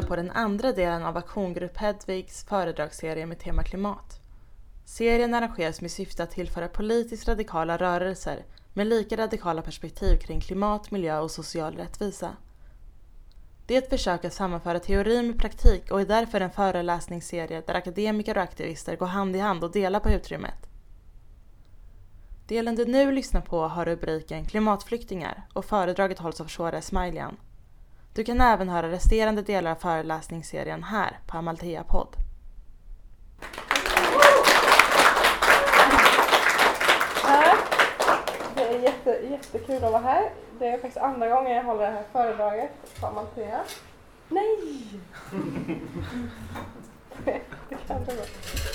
lyssna på den andra delen av Aktiongrupp Hedvigs föredragsserie med tema klimat. Serien arrangeras med syfte att tillföra politiskt radikala rörelser med lika radikala perspektiv kring klimat, miljö och social rättvisa. Det är ett försök att sammanföra teori med praktik och är därför en föreläsningsserie där akademiker och aktivister går hand i hand och delar på utrymmet. Delen du nu lyssnar på har rubriken Klimatflyktingar och föredraget hålls av Shora Esmailian. Du kan även höra resterande delar av föreläsningsserien här på Amalthea podd. Det är jätte, jättekul att vara här. Det är faktiskt andra gången jag håller det här föredraget på Amalthea. Nej! det kan det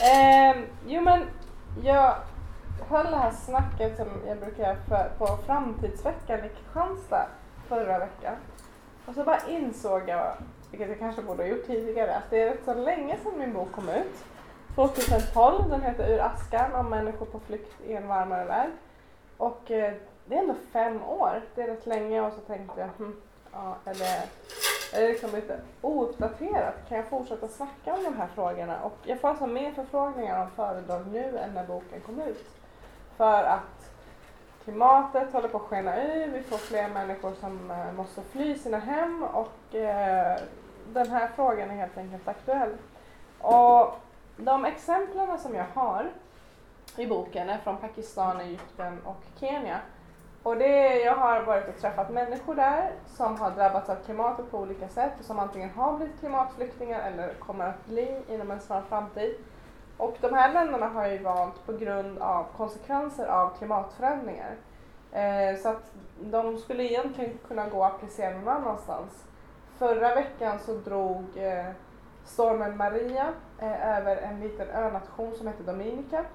eh, Jo men, jag höll det här snacket som jag brukar göra på Framtidsveckan i Kristianstad förra veckan. Och så bara insåg jag, vilket jag kanske borde ha gjort tidigare, att det är rätt så länge sedan min bok kom ut. 2012, den heter Ur askan om människor på flykt i en varmare värld. Och eh, det är ändå fem år, det är rätt länge och så tänkte jag, hm, ja, är det, är det liksom lite ouppdaterat? Kan jag fortsätta snacka om de här frågorna? Och jag får alltså mer förfrågningar om föredrag nu än när boken kom ut. För att klimatet håller på att skena ur, vi får fler människor som eh, måste fly sina hem och eh, den här frågan är helt enkelt aktuell. Och de exemplen som jag har i boken är från Pakistan, Egypten och Kenya. Och det, jag har varit och träffat människor där som har drabbats av klimatet på olika sätt och som antingen har blivit klimatflyktingar eller kommer att bli inom en snar framtid. Och de här länderna har ju valt på grund av konsekvenser av klimatförändringar. Eh, så att de skulle egentligen kunna gå och applicera någon annanstans. Förra veckan så drog eh, stormen Maria eh, över en liten önation som heter Dominica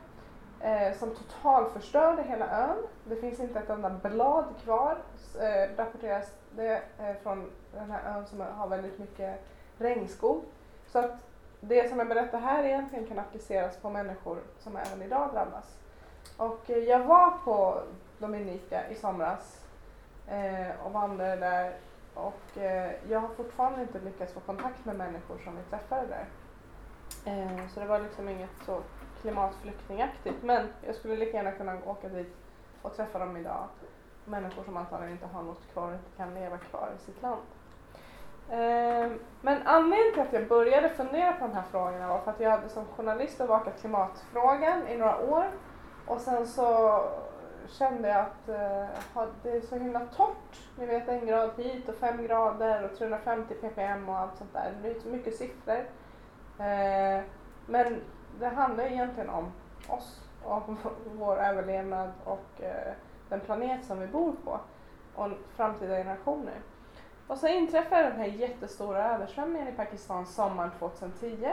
eh, som totalförstörde hela ön. Det finns inte ett enda blad kvar, eh, rapporteras det eh, från den här ön som har väldigt mycket regnskog. Så att det som jag berättar här egentligen kan appliceras på människor som även idag drabbas. Och eh, jag var på Dominica i somras eh, och vandrade där och eh, jag har fortfarande inte lyckats få kontakt med människor som vi träffade där. Eh, så det var liksom inget så klimatflyktingaktigt men jag skulle lika gärna kunna åka dit och träffa dem idag. Människor som antagligen inte har något kvar och inte kan leva kvar i sitt land. Ehm, men anledningen till att jag började fundera på de här frågorna var för att jag hade som journalist bevakat klimatfrågan i några år och sen så kände jag att eh, det är så himla torrt. Ni vet en grad hit och fem grader och 350 ppm och allt sånt där. Det blir så mycket siffror. Eh, men det handlar egentligen om oss, om vår överlevnad och eh, den planet som vi bor på och framtida generationer. Och så inträffade den här jättestora översvämningen i Pakistan sommaren 2010.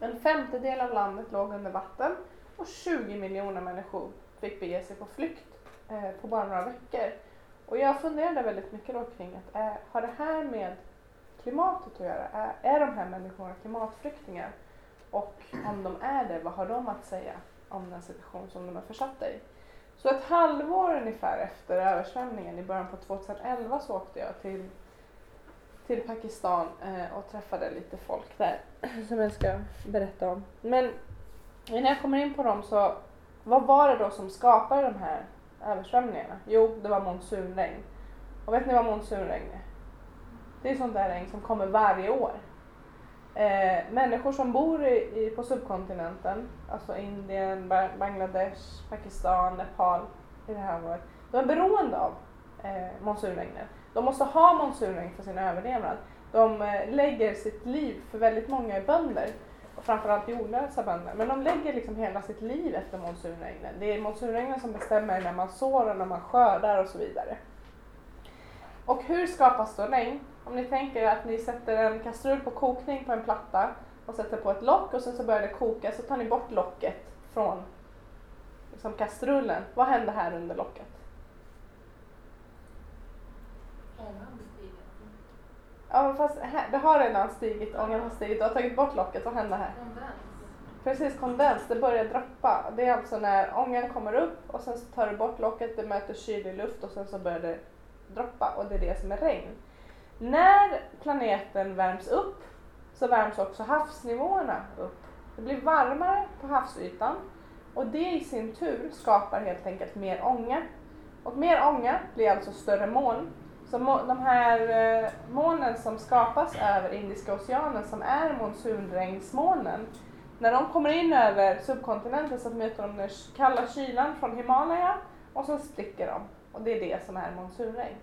En femtedel av landet låg under vatten och 20 miljoner människor fick bege sig på flykt eh, på bara några veckor. Och jag funderade väldigt mycket då kring att eh, har det här med klimatet att göra? Är, är de här människorna klimatflyktingar? Och om de är det, vad har de att säga om den situation som de är försatta i? Så ett halvår ungefär efter översvämningen i början på 2011 så åkte jag till, till Pakistan eh, och träffade lite folk där som jag ska berätta om. Men innan jag kommer in på dem så, vad var det då som skapade de här översvämningarna? Jo, det var monsunregn. Och vet ni vad monsunregn är? Det är sånt där regn som kommer varje år. Eh, människor som bor i, i, på subkontinenten, alltså Indien, Bangladesh, Pakistan, Nepal i det här året, de är beroende av eh, monsunregnen. De måste ha monsunregn för sin överlevnad. De eh, lägger sitt liv, för väldigt många är bönder, och framförallt jordlösa bönder, men de lägger liksom hela sitt liv efter monsunregnen. Det är monsunregnen som bestämmer när man sår och när man skördar och så vidare. Och hur skapas då regn? Om ni tänker att ni sätter en kastrull på kokning på en platta och sätter på ett lock och sen så börjar det koka så tar ni bort locket från liksom kastrullen. Vad händer här under locket? Ja fast här, det har redan stigit, ångan har stigit, du har tagit bort locket, vad händer här? Kondens. Precis, kondens, det börjar droppa. Det är alltså när ångan kommer upp och sen så tar du bort locket, det möter kylig luft och sen så börjar det droppa och det är det som är regn. När planeten värms upp så värms också havsnivåerna upp. Det blir varmare på havsytan och det i sin tur skapar helt enkelt mer ånga. Och mer ånga blir alltså större moln. Så de här eh, molnen som skapas över Indiska oceanen som är monsunregnsmolnen, när de kommer in över subkontinenten så möter de den kalla kylan från Himalaya och så spricker de. Och det är det som är monsunregn.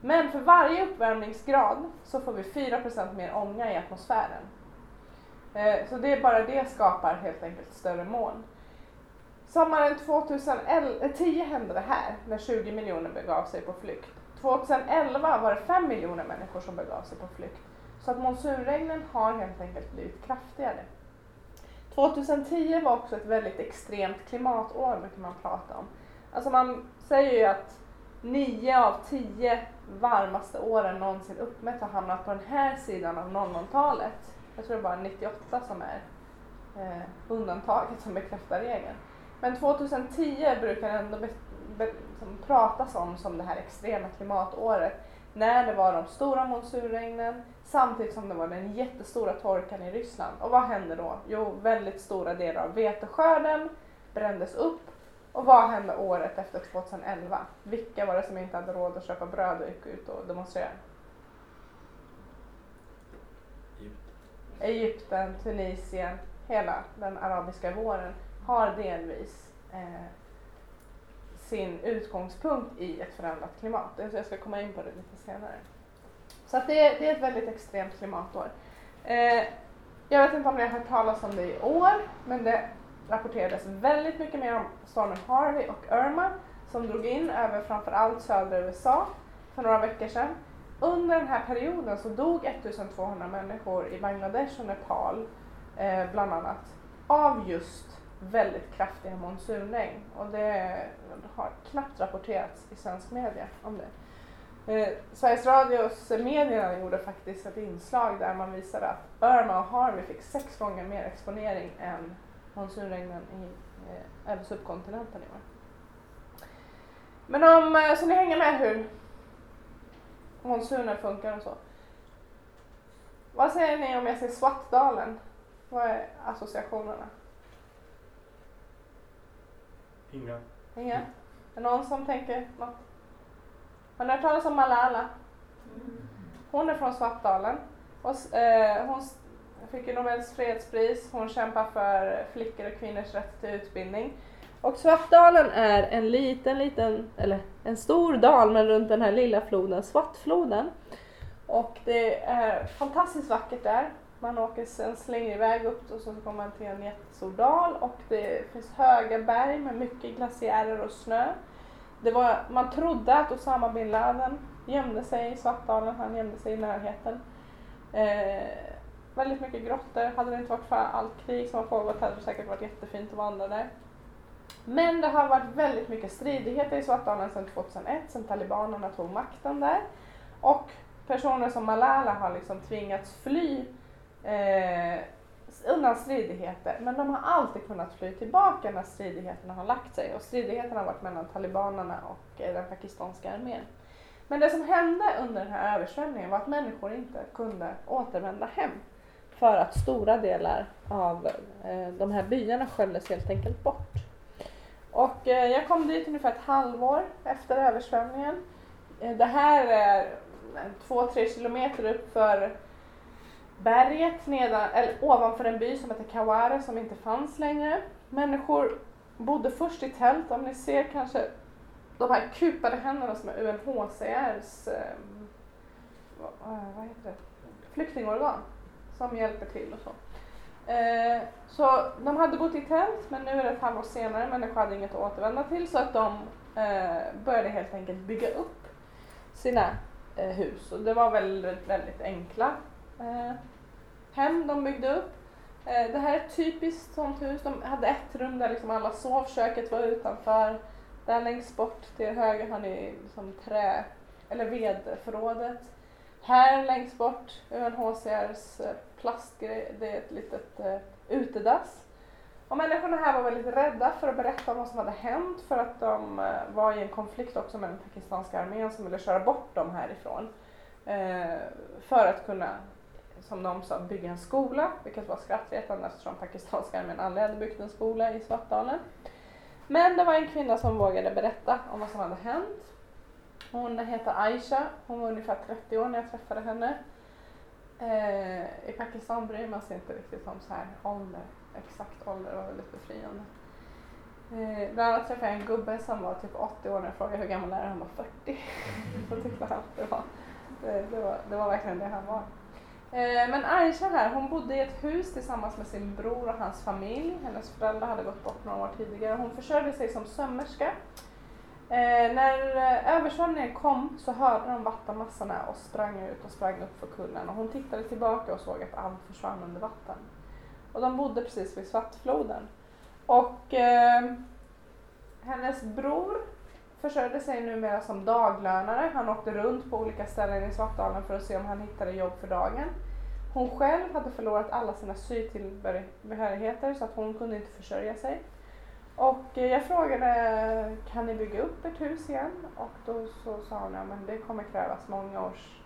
Men för varje uppvärmningsgrad så får vi 4% mer ånga i atmosfären. Eh, så det är bara det skapar helt enkelt större moln. Sommaren 2010 eh, hände det här när 20 miljoner begav sig på flykt. 2011 var det 5 miljoner människor som begav sig på flykt. Så att monsunregnen har helt enkelt blivit kraftigare. 2010 var också ett väldigt extremt klimatår brukar man prata om. Alltså man säger ju att nio av tio varmaste åren någonsin uppmätt har hamnat på den här sidan av 00-talet. Jag tror det är bara 98 som är eh, undantaget som bekräftar regeln. Men 2010 brukar ändå be, be, som pratas om som det här extrema klimatåret när det var de stora monsunregnen samtidigt som det var den jättestora torkan i Ryssland. Och vad hände då? Jo, väldigt stora delar av veteskörden brändes upp. Och vad hände året efter 2011? Vilka var det som inte hade råd att köpa bröd och gick ut och demonstrerade? Egypten, Tunisien, hela den arabiska våren har delvis eh, sin utgångspunkt i ett förändrat klimat. Jag ska komma in på det lite senare. Så det, det är ett väldigt extremt klimatår. Eh, jag vet inte om ni har hört talas om det i år, men det rapporterades väldigt mycket mer om stormen Harvey och Irma som drog in över framförallt södra USA för några veckor sedan. Under den här perioden så dog 1200 människor i Bangladesh och Nepal eh, bland annat av just väldigt kraftiga monsunregn och det har knappt rapporterats i svensk media om det. Eh, Sveriges Radios medierna gjorde faktiskt ett inslag där man visade att Irma och Harvey fick sex gånger mer exponering än monsunregnen i, eh, över subkontinenten i år. Men om, eh, så ni hänger med hur monsuner funkar och så. Vad säger ni om jag säger Svartdalen? Vad är associationerna? Inga. Inga? Är det någon som tänker något? Har ni hört talas om Malala? Hon är från Svartdalen. Och, eh, hon fick ju Nobels fredspris. Hon kämpar för flickor och kvinnors rätt till utbildning. Och Svartdalen är en liten, liten, eller en stor dal men runt den här lilla floden, Svartfloden. Och det är fantastiskt vackert där. Man åker en slängig väg upp och så kommer man till en jättestor dal och det finns höga berg med mycket glaciärer och snö. Det var, man trodde att Osama bin Laden gömde sig i Svartdalen, han gömde sig i närheten. Eh, väldigt mycket grottor, hade det inte varit för allt krig som har pågått hade det säkert varit jättefint att vandra där. Men det har varit väldigt mycket stridigheter i Svartdalen sedan 2001, sedan talibanerna tog makten där. Och personer som Malala har liksom tvingats fly eh, undan stridigheter. Men de har alltid kunnat fly tillbaka när stridigheterna har lagt sig. Och stridigheterna har varit mellan talibanerna och eh, den pakistanska armén. Men det som hände under den här översvämningen var att människor inte kunde återvända hem. För att stora delar av eh, de här byarna sköljdes helt enkelt bort. Och eh, jag kom dit ungefär ett halvår efter översvämningen. Eh, det här är två, tre kilometer upp för berget nedan, eller ovanför en by som heter Kawara som inte fanns längre. Människor bodde först i tält, om ni ser kanske de här kupade händerna som är UNHCRs vad heter det? flyktingorgan som hjälper till och så. Eh, så de hade bott i tält men nu är det ett halvår senare, människor hade inget att återvända till så att de eh, började helt enkelt bygga upp sina eh, hus och det var väldigt, väldigt enkla eh, hem de byggde upp. Eh, det här är ett typiskt sånt hus. De hade ett rum där liksom alla sov, köket var utanför. Där längst bort till höger har ni liksom trä eller vedförrådet. Här längst bort, UNHCRs plastgrej, det är ett litet eh, utedass. Och människorna här var väldigt rädda för att berätta om vad som hade hänt för att de eh, var i en konflikt också med den pakistanska armén som ville köra bort dem härifrån. Eh, för att kunna, som de sa, bygga en skola, vilket var skrattretande eftersom pakistanska armén aldrig hade byggt en skola i Svartdalen. Men det var en kvinna som vågade berätta om vad som hade hänt. Hon heter Aisha, hon var ungefär 30 år när jag träffade henne. Eh, I Pakistan bryr man sig inte riktigt om så här ålder, exakt ålder, var väldigt befriande. Eh, bland annat träffade jag en gubbe som var typ 80 år när jag frågade hur gammal är? Han var 40. Så tyckte han det var, det, det, var, det var verkligen det han var. Eh, men Aisha här, hon bodde i ett hus tillsammans med sin bror och hans familj. Hennes föräldrar hade gått bort några år tidigare. Hon försörjde sig som sömmerska. Eh, när översvämningen kom så hörde de vattenmassorna och sprang ut och sprang upp för kullen. Och hon tittade tillbaka och såg att allt försvann under vatten. Och de bodde precis vid Svartfloden. Och eh, hennes bror försörjde sig numera som daglönare. Han åkte runt på olika ställen i Svartdalen för att se om han hittade jobb för dagen. Hon själv hade förlorat alla sina sytillbehörigheter så att hon kunde inte försörja sig. Och eh, jag frågade, kan ni bygga upp ett hus igen? Och då så sa hon, ja men det kommer krävas många års,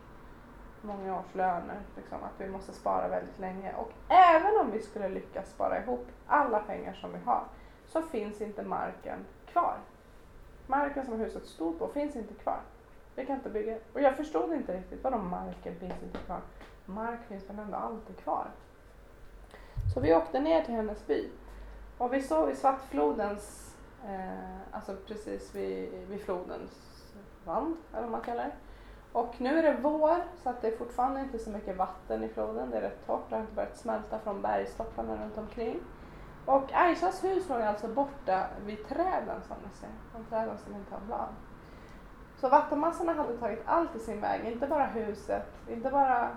många års löner, liksom, att vi måste spara väldigt länge. Och även om vi skulle lyckas spara ihop alla pengar som vi har, så finns inte marken kvar. Marken som huset stod på finns inte kvar. Vi kan inte bygga. Och jag förstod inte riktigt, vadå marken finns inte kvar? Mark finns väl ändå alltid kvar? Så vi åkte ner till hennes by och vi står vid Svartflodens, eh, alltså precis vid, vid flodens vand, eller vad man kallar det. Och nu är det vår, så att det är fortfarande inte så mycket vatten i floden. Det är rätt torrt, det har inte börjat smälta från bergstopparna runt omkring. Och Aishas hus låg alltså borta vid träden som ni ser, de träden som inte har blad. Så vattenmassorna hade tagit allt i sin väg, inte bara huset, inte bara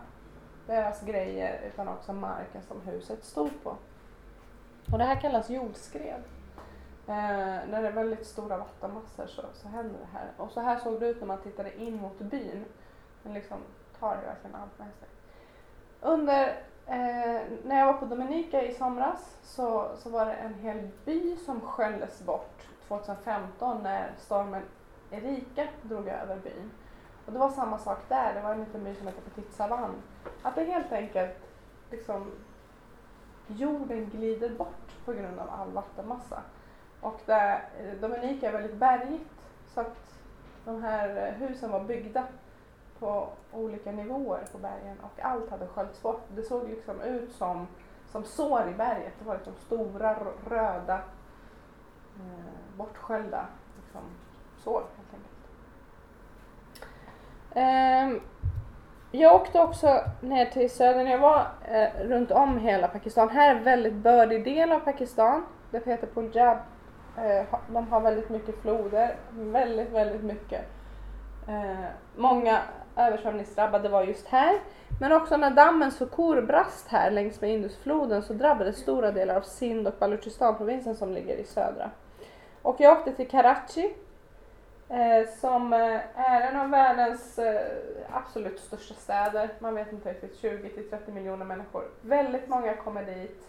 deras grejer utan också marken som huset stod på. Och det här kallas jordskred. Eh, när det är väldigt stora vattenmassor så, så händer det här. Och så här såg det ut när man tittade in mot byn. Den liksom tar ju verkligen allt med sig. Under, eh, när jag var på Dominika i somras så, så var det en hel by som sköljdes bort 2015 när stormen Erika drog över byn. Och det var samma sak där, det var en liten by som hette Petit Savan. Att det helt enkelt liksom jorden glider bort på grund av all vattenmassa. Och där, Dominika är väldigt bergigt så att de här husen var byggda på olika nivåer på bergen och allt hade sköljts bort. Det såg liksom ut som, som sår i berget. Det var liksom stora röda eh, bortsköljda liksom, sår helt enkelt. Um, jag åkte också ner till södern, jag var eh, runt om hela Pakistan. Här är en väldigt bördig del av Pakistan. Det heter Punjab. Eh, de har väldigt mycket floder, väldigt, väldigt mycket. Eh, många översvämningsdrabbade var just här. Men också när dammen Sukur brast här längs med Indusfloden så drabbades stora delar av Sindh och Baluchistan-provinsen som ligger i södra. Och jag åkte till Karachi Eh, som eh, är en av världens eh, absolut största städer. Man vet inte riktigt, 20 till 30 miljoner människor. Väldigt många kommer dit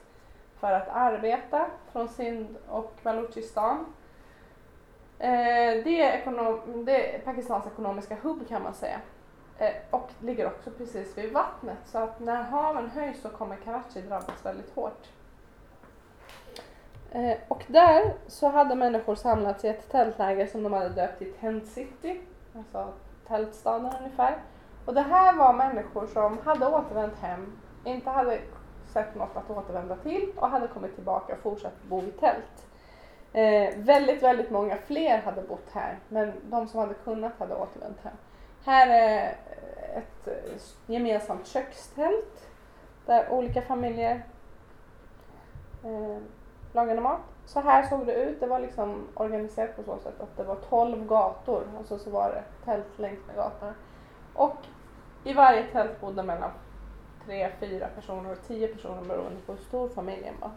för att arbeta från Sind och Baluchistan. Eh, det, är ekonom det är Pakistans ekonomiska hubb kan man säga. Eh, och ligger också precis vid vattnet så att när haven höjs så kommer Karachi drabbas väldigt hårt. Eh, och där så hade människor samlats i ett tältläger som de hade döpt till Tent City, alltså tältstaden ungefär. Och det här var människor som hade återvänt hem, inte hade sett något att återvända till och hade kommit tillbaka och fortsatt bo i tält. Eh, väldigt, väldigt många fler hade bott här, men de som hade kunnat hade återvänt hem. Här är ett eh, gemensamt kökstält där olika familjer eh, lagade mat. Så här såg det ut. Det var liksom organiserat på så sätt att det var 12 gator och så, så var det tält längs med gatan. Och i varje tält bodde mellan tre, fyra personer och tio personer beroende på hur stor familjen var.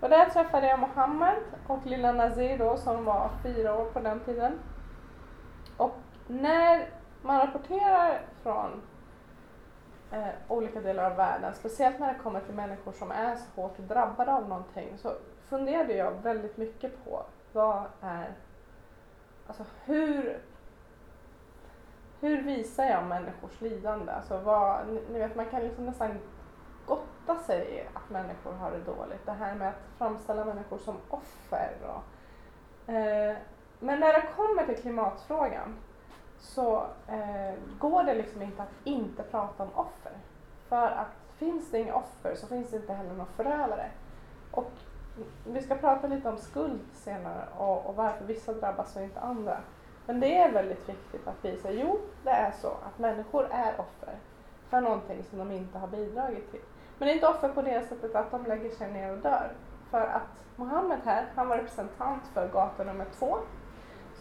Och där träffade jag Mohammed och lilla Nazir då som var fyra år på den tiden. Och när man rapporterar från eh, olika delar av världen, speciellt när det kommer till människor som är så hårt drabbade av någonting, så funderade jag väldigt mycket på vad är, alltså hur, hur visar jag människors lidande? Alltså vad, ni, vet man kan liksom nästan gotta sig i att människor har det dåligt. Det här med att framställa människor som offer. Och, eh, men när det kommer till klimatfrågan så eh, går det liksom inte att inte prata om offer. För att finns det inga offer så finns det inte heller någon förövare. Och vi ska prata lite om skuld senare och, och varför vissa drabbas och inte andra. Men det är väldigt viktigt att visa, jo det är så att människor är offer för någonting som de inte har bidragit till. Men det är inte offer på det sättet att de lägger sig ner och dör. För att Mohammed här, han var representant för gata nummer två.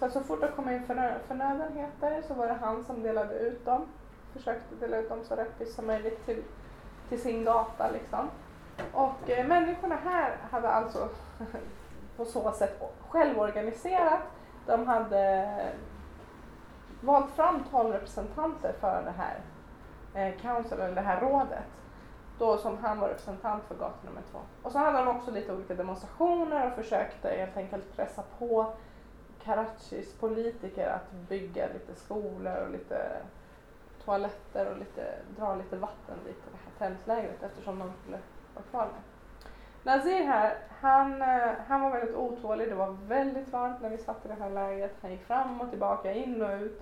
Så så fort det kom in förnödenheter så var det han som delade ut dem. Försökte dela ut dem så rättvist som möjligt till, till sin gata liksom. Och eh, människorna här hade alltså på så sätt självorganiserat. De hade valt fram 12 representanter för det här eh, council, eller det här rådet. Då som han var representant för gata nummer två. Och så hade de också lite olika demonstrationer och försökte helt enkelt pressa på Karachis politiker att bygga lite skolor och lite toaletter och lite, dra lite vatten dit till det här tältlägret eftersom de skulle vara kvar där. Nazir här, han, eh, han var väldigt otålig. Det var väldigt varmt när vi satt i det här lägret. Han gick fram och tillbaka, in och ut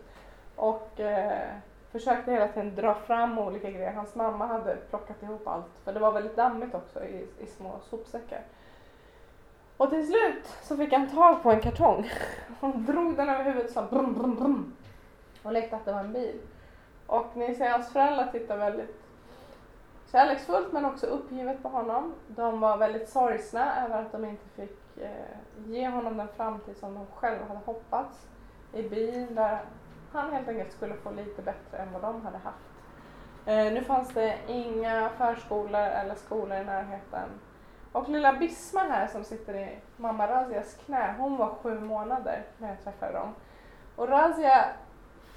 och eh, försökte hela tiden dra fram olika grejer. Hans mamma hade plockat ihop allt för det var väldigt dammigt också i, i små sopsäckar. Och till slut så fick han tag på en kartong och drog den över huvudet och sa brum, brum, brum, och lekte att det var en bil. Och ni ser hans föräldrar tittar väldigt kärleksfullt men också uppgivet på honom. De var väldigt sorgsna över att de inte fick eh, ge honom den framtid som de själva hade hoppats i byn där han helt enkelt skulle få lite bättre än vad de hade haft. Eh, nu fanns det inga förskolor eller skolor i närheten. Och lilla Bisma här som sitter i mamma Razias knä, hon var sju månader när jag träffade dem. Och Razia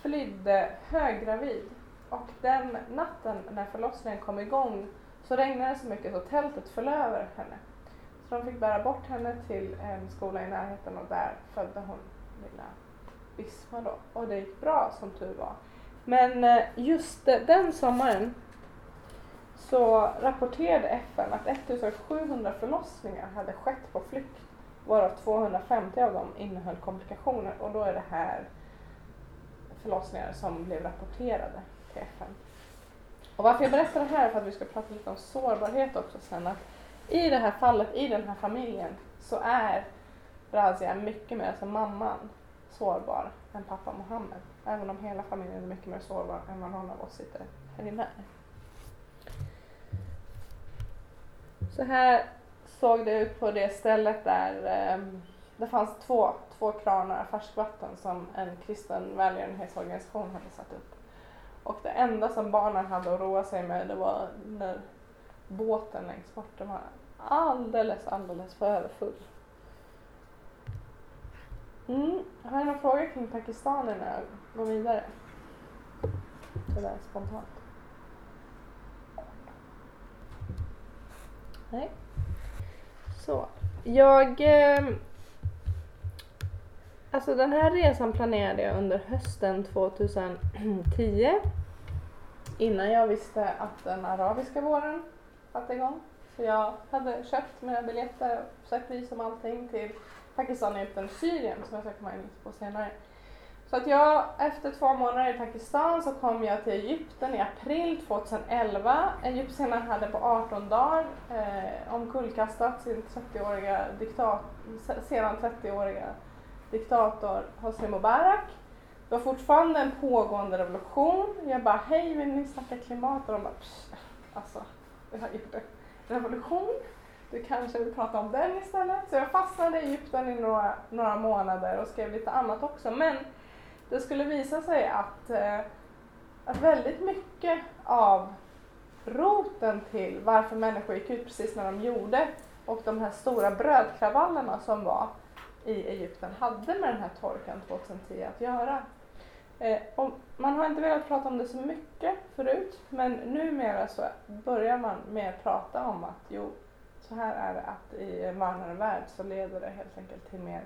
flydde höggravid och den natten när förlossningen kom igång så regnade det så mycket så tältet föll över henne. Så de fick bära bort henne till en skola i närheten och där födde hon lilla Bisma då. Och det gick bra som tur var. Men eh, just den sommaren så rapporterade FN att 1700 förlossningar hade skett på flykt varav 250 av dem innehöll komplikationer och då är det här förlossningar som blev rapporterade till FN. Och varför jag berättar det här är för att vi ska prata lite om sårbarhet också sen. Att I det här fallet, i den här familjen, så är Razia mycket mer, alltså mamman, sårbar än pappa Mohammed. Även om hela familjen är mycket mer sårbar än vad någon av oss sitter här inne Så här såg det ut på det stället där ehm, det fanns två, två kranar färskvatten som en kristen välgörenhetsorganisation hade satt upp. Och det enda som barnen hade att roa sig med det var när båten längst bort den var alldeles, alldeles för överfull. Mm. Har du några frågor kring Pakistan innan jag går vidare? Sådär spontant. Nej. Så. Jag... Eh, alltså den här resan planerade jag under hösten 2010. Innan jag visste att den arabiska våren satte igång. Så jag hade köpt mina biljetter och sökt visum och allting till Pakistan, Egypten och Syrien som jag ska komma in på senare. Så att jag, efter två månader i Pakistan så kom jag till Egypten i april 2011. Egyptierna hade på 18 dagar eh, omkullkastat sin 30-åriga diktat, sedan 30-åriga diktator Hosni Mubarak. Det var fortfarande en pågående revolution. Jag bara, hej vill ni snacka klimat? Och de bara, alltså, vi har gjort en revolution. Du kanske vill prata om den istället? Så jag fastnade i Egypten i några, några månader och skrev lite annat också. Men det skulle visa sig att, eh, att väldigt mycket av roten till varför människor gick ut precis när de gjorde och de här stora brödkravallerna som var i Egypten hade med den här torkan 2010 att göra. Eh, och man har inte velat prata om det så mycket förut men numera så börjar man mer prata om att jo, så här är det att i en varmare värld så leder det helt enkelt till mer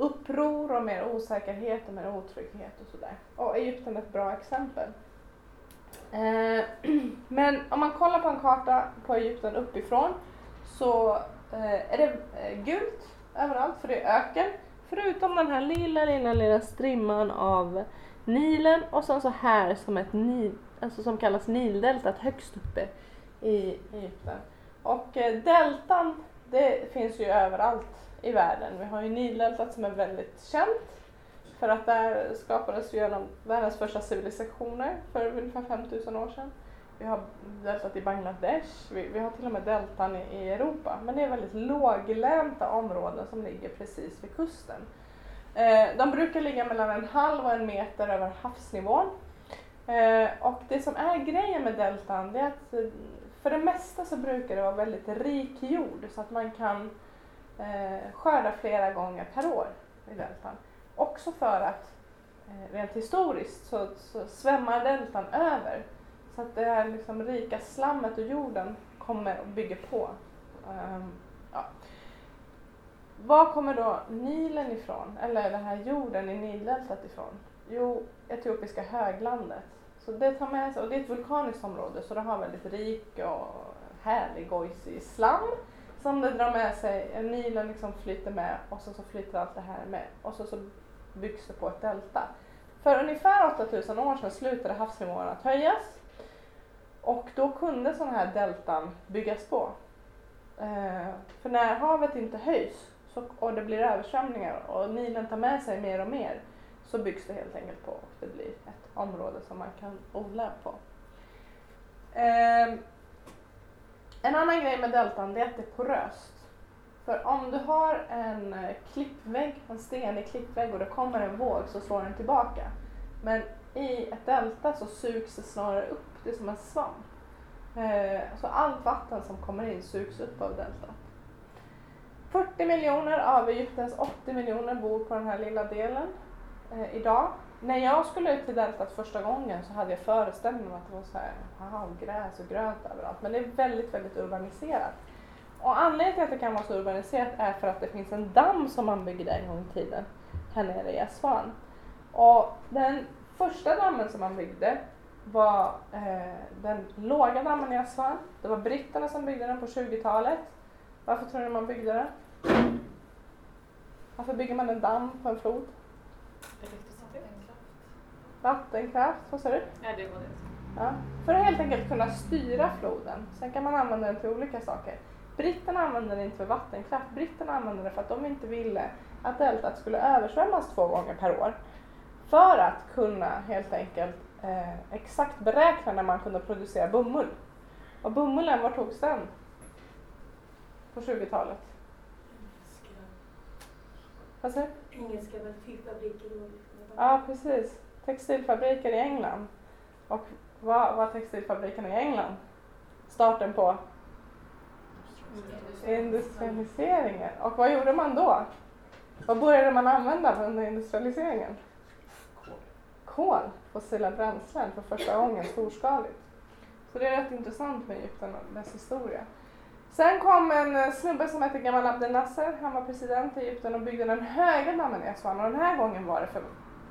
uppror och mer osäkerhet och mer otrygghet och sådär. Och Egypten är ett bra exempel. Eh, men om man kollar på en karta på Egypten uppifrån så eh, är det eh, gult överallt för det är öken. Förutom den här lilla, lilla, lilla strimman av Nilen och sen så här som ett Nil, alltså som kallas Nildeltat högst uppe i Egypten. Och eh, deltan, det finns ju överallt i världen. Vi har ju Nildeltat som är väldigt känt för att där skapades ju en av världens första civilisationer för ungefär 5000 år sedan. Vi har deltat i Bangladesh, vi, vi har till och med deltan i, i, Europa. Men det är väldigt låglänta områden som ligger precis vid kusten. Eh, de brukar ligga mellan en halv och en meter över havsnivån. Eh, och det som är grejen med deltan det är att eh, för det mesta så brukar det vara väldigt rik jord så att man kan eh, skördar flera gånger per år i deltan. Också för att eh, rent historiskt så, så svämmar deltan över så att det här liksom rika slammet och jorden kommer och bygger på. Um, ja. Var kommer då Nilen ifrån, eller den här jorden i Nildeltat ifrån? Jo, etiopiska höglandet. Så det tar med sig, och det är ett vulkaniskt område så det har väldigt rik och härlig gojsig slam som det drar med sig. Nilen liksom flyter med och så, så flyter allt det här med och så, så byggs det på ett delta. För ungefär 8000 år sedan slutade havsnivån att höjas och då kunde sådana här deltan byggas på. Eh, för när havet inte höjs så, och det blir översvämningar och Nilen tar med sig mer och mer så byggs det helt enkelt på och det blir ett område som man kan odla på. Eh, en annan grej med deltan det är att det är poröst. För om du har en eh, klippvägg, en stenig klippvägg och det kommer en våg så slår den tillbaka. Men i ett delta så sugs det snarare upp, det är som en svamp. Eh, så allt vatten som kommer in sugs upp av deltat. 40 miljoner av Egyptens 80 miljoner bor på den här lilla delen eh, idag. När jag skulle ut till deltat första gången så hade jag föreställningen att det var så här, wow, gräs och grönt överallt. Men det är väldigt, väldigt urbaniserat. Och anledningen till att det kan vara så urbaniserat är för att det finns en damm som man byggde en gång i tiden här nere i Aswan. Och den första dammen som man byggde var eh, den låga dammen i Aswan. Det var britterna som byggde den på 20-talet. Varför tror ni man byggde den? Varför bygger man en damm på en flod? Vattenkraft, vad sa du? Ja, det var det. Ja, för att helt enkelt kunna styra floden. Sen kan man använda den till olika saker. Britterna använde den inte för vattenkraft, britterna använde den för att de inte ville att deltat skulle översvämmas två gånger per år. För att kunna helt enkelt eh, exakt beräkna när man kunde producera bomull. Och bomullen, var togs den? På 20-talet? Vad säger Engelska textilfabriker. Ja, precis. Textilfabriker i England. Och vad var textilfabrikerna i England? Starten på industrialiseringen. Och vad gjorde man då? Vad började man använda under industrialiseringen? Kol, fossila bränslen, för första gången storskaligt. Så det är rätt intressant med Egypten och dess historia. Sen kom en eh, snubbe som hette Gamal Abdel Nasser. Han var president i Egypten och byggde den höga dammen i Aswan och den här gången var det för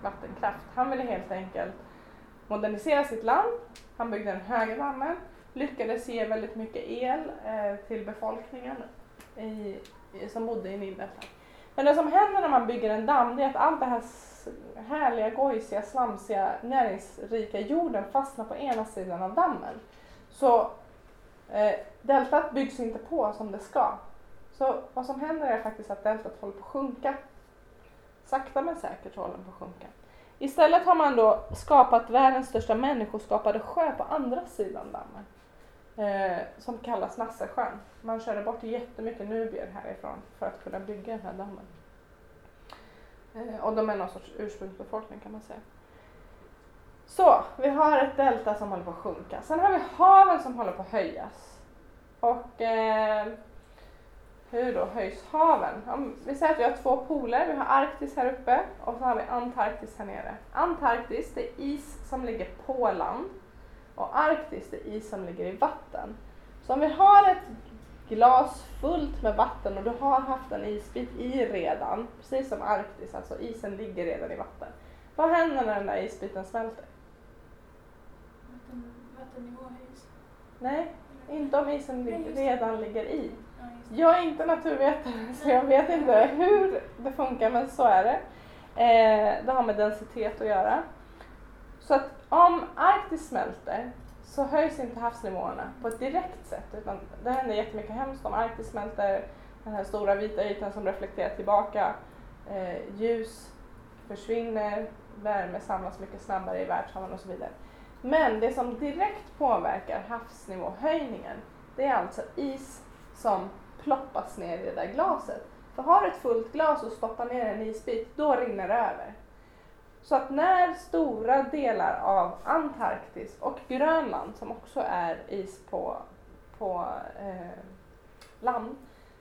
vattenkraft. Han ville helt enkelt modernisera sitt land. Han byggde den höga dammen lyckades ge väldigt mycket el eh, till befolkningen i, i, som bodde i Nildeltat. Men det som händer när man bygger en damm det är att allt det här härliga, gojsiga, slamsiga, näringsrika jorden fastnar på ena sidan av dammen. Så eh, deltat byggs inte på som det ska. Så vad som händer är faktiskt att deltat håller på att sjunka. Sakta men säkert håller den på att sjunka. Istället har man då skapat världens största människoskapade sjö på andra sidan dammen eh, som kallas Nassesjön. Man körde bort jättemycket nubier härifrån för att kunna bygga den här dammen. Eh, och de är någon sorts ursprungsbefolkning kan man säga. Så, vi har ett delta som håller på att sjunka. Sen har vi haven som håller på att höjas. Och eh, hur då höjs haven? Om vi säger att vi har två poler, vi har Arktis här uppe och så har vi Antarktis här nere. Antarktis det är is som ligger på land och Arktis det är is som ligger i vatten. Så om vi har ett glas fullt med vatten och du har haft en isbit i redan, precis som Arktis, alltså isen ligger redan i vatten. Vad händer när den där isbiten smälter? Vatten, vattennivå höjs. Nej, inte om isen redan ligger i. Ja. Jag är inte naturvetare så jag vet inte hur det funkar men så är det. Eh, det har med densitet att göra. Så att om Arktis smälter så höjs inte havsnivåerna på ett direkt sätt utan det händer jättemycket hemskt om Arktis smälter, den här stora vita ytan som reflekterar tillbaka, eh, ljus försvinner, värme samlas mycket snabbare i världshaven och så vidare. Men det som direkt påverkar havsnivåhöjningen det är alltså is som ploppas ner i det där glaset. För har du ett fullt glas och stoppar ner en isbit, då rinner det över. Så att när stora delar av Antarktis och Grönland, som också är is på, på eh, land,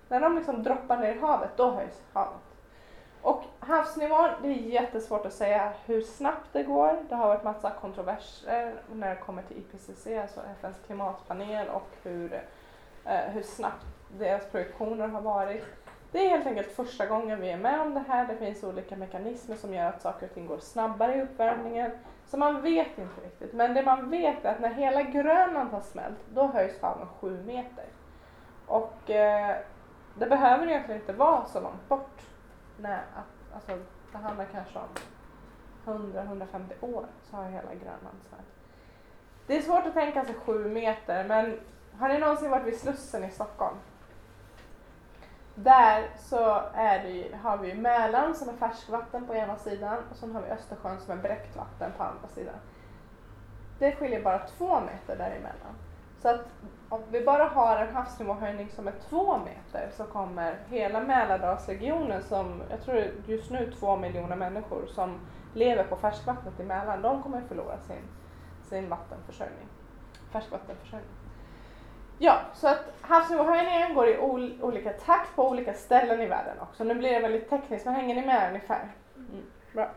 när de liksom droppar ner i havet, då höjs havet. Och havsnivån, det är jättesvårt att säga hur snabbt det går. Det har varit massa kontroverser när det kommer till IPCC, alltså FNs klimatpanel och hur, eh, Eh, hur snabbt deras projektioner har varit. Det är helt enkelt första gången vi är med om det här. Det finns olika mekanismer som gör att saker och ting går snabbare i uppvärmningen. Så man vet inte riktigt. Men det man vet är att när hela Grönland har smält, då höjs haven sju meter. Och eh, det behöver egentligen inte vara så långt bort. Nej, att, alltså, det handlar kanske om 100-150 år så har hela Grönland smält. Det är svårt att tänka sig sju meter men har ni någonsin varit vid Slussen i Stockholm? Där så är det har vi Mälaren som är färskvatten på ena sidan och sen har vi Östersjön som är bräckt vatten på andra sidan. Det skiljer bara två meter däremellan. Så att om vi bara har en havsnivåhöjning som är två meter så kommer hela Mälardalsregionen som, jag tror det är just nu två miljoner människor som lever på färskvattnet i Mälaren, de kommer förlora sin, sin vattenförsörjning, färskvattenförsörjning. Ja, så att havsnivåhöjningen går i ol- olika takt på olika ställen i världen också. Nu blir det väldigt tekniskt, men hänger ni med ungefär? Mm, bra.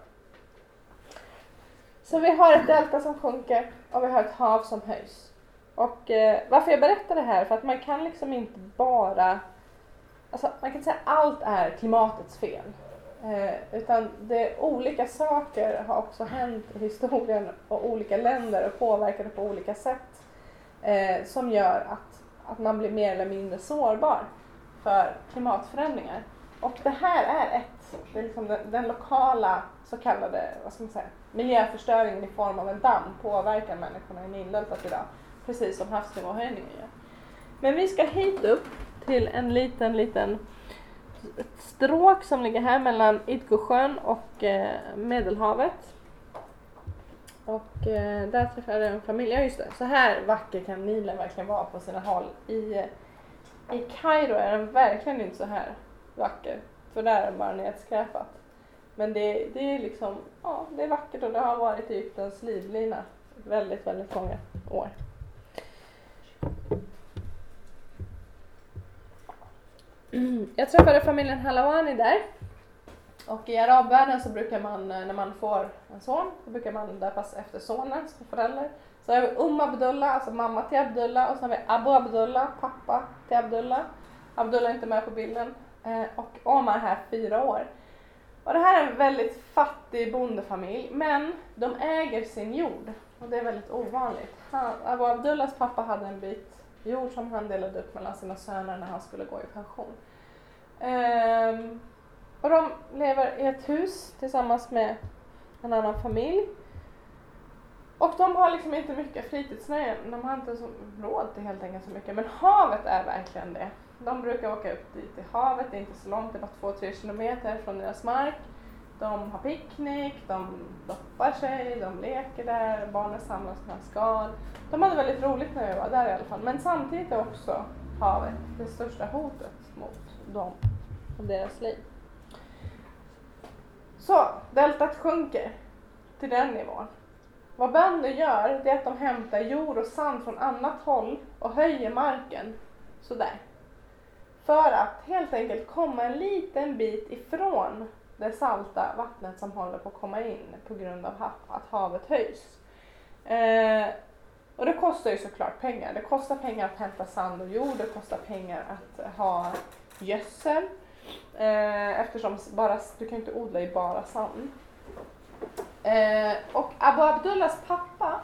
Så vi har ett delta som sjunker och vi har ett hav som höjs. Och eh, varför jag berättar det här, för att man kan liksom inte bara... Alltså man kan inte säga att allt är klimatets fel. Eh, utan det olika saker har också hänt i historien och olika länder och påverkade på olika sätt. Eh, som gör att, att man blir mer eller mindre sårbar för klimatförändringar. Och det här är ett, det är liksom den, den lokala så kallade vad ska man säga, miljöförstöringen i form av en damm påverkar människorna i Nildeltat idag. Precis som havsnivåhöjningen gör. Men vi ska hit upp till en liten, liten ett stråk som ligger här mellan Idkosjön och eh, Medelhavet. Och eh, där träffade jag en familj, ja just det, så här vacker kan Nilen verkligen vara på sina håll. I, I Kairo är den verkligen inte så här vacker, för där är den bara nedskräpat. Men det, det är liksom, ja det är vackert och det har varit Egyptens livlina väldigt, väldigt många år. Jag träffade familjen Halawani där. Och i arabvärlden så brukar man, eh, när man får en son, så brukar man döpas efter sonen som förälder. Så har vi Um Abdullah, alltså mamma till Abdullah, och så har vi Abu Abdullah, pappa till Abdullah. Abdullah är inte med på bilden. Eh, och Omar här, fyra år. Och det här är en väldigt fattig bondefamilj, men de äger sin jord. Och det är väldigt ovanligt. Han, Abu Abdullahs pappa hade en bit jord som han delade upp mellan sina söner när han skulle gå i pension. Ehm, och de lever i ett hus tillsammans med en annan familj. Och de har liksom inte mycket fritidsnöjen, de har inte så råd till helt enkelt så mycket. Men havet är verkligen det. De brukar åka upp dit till havet, det är inte så långt, det är bara 2-3 kilometer från deras mark. De har picknick, de doppar sig, de leker där, barnen samlar sina skal. De hade väldigt roligt när vi var där i alla fall. Men samtidigt är också havet det största hotet mot dem och deras liv. Så, deltat sjunker till den nivån. Vad bönder gör, det är att de hämtar jord och sand från annat håll och höjer marken sådär. För att helt enkelt komma en liten bit ifrån det salta vattnet som håller på att komma in på grund av att havet höjs. Eh, Och det kostar ju såklart pengar. Det kostar pengar att hämta sand och jord, det kostar pengar att ha gödsel. Eh, eftersom bara, du kan ju inte odla i bara sand. Eh, och Abu Abdullahs pappa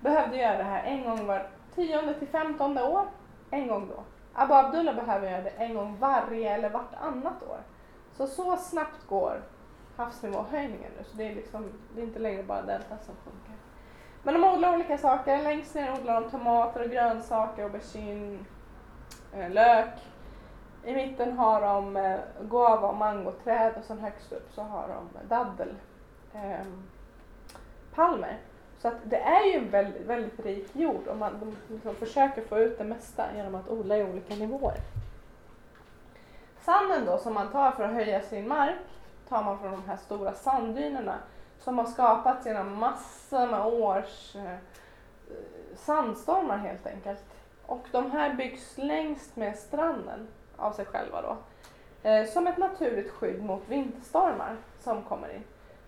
behövde göra det här en gång var tionde till femtonde år. En gång då. Abu Abdullah behöver göra det en gång varje eller vartannat år. Så så snabbt går havsnivåhöjningen nu så det är, liksom, det är inte längre bara delta som funkar. Men de odlar olika saker. Längst ner odlar de tomater och grönsaker, aubergine, eh, lök. I mitten har de eh, guava och mangoträd och sen högst upp så har de daddelpalmer. Ehm, eh. Så att det är ju en väldigt, väldigt rik jord och man de liksom försöker få ut det mesta genom att odla i olika nivåer. Sanden då som man tar för att höja sin mark tar man från de här stora sanddynerna som har skapats genom massor med års eh, sandstormar helt enkelt. Och de här byggs längst med stranden av sig själva då. Eh, som ett naturligt skydd mot vinterstormar som kommer in.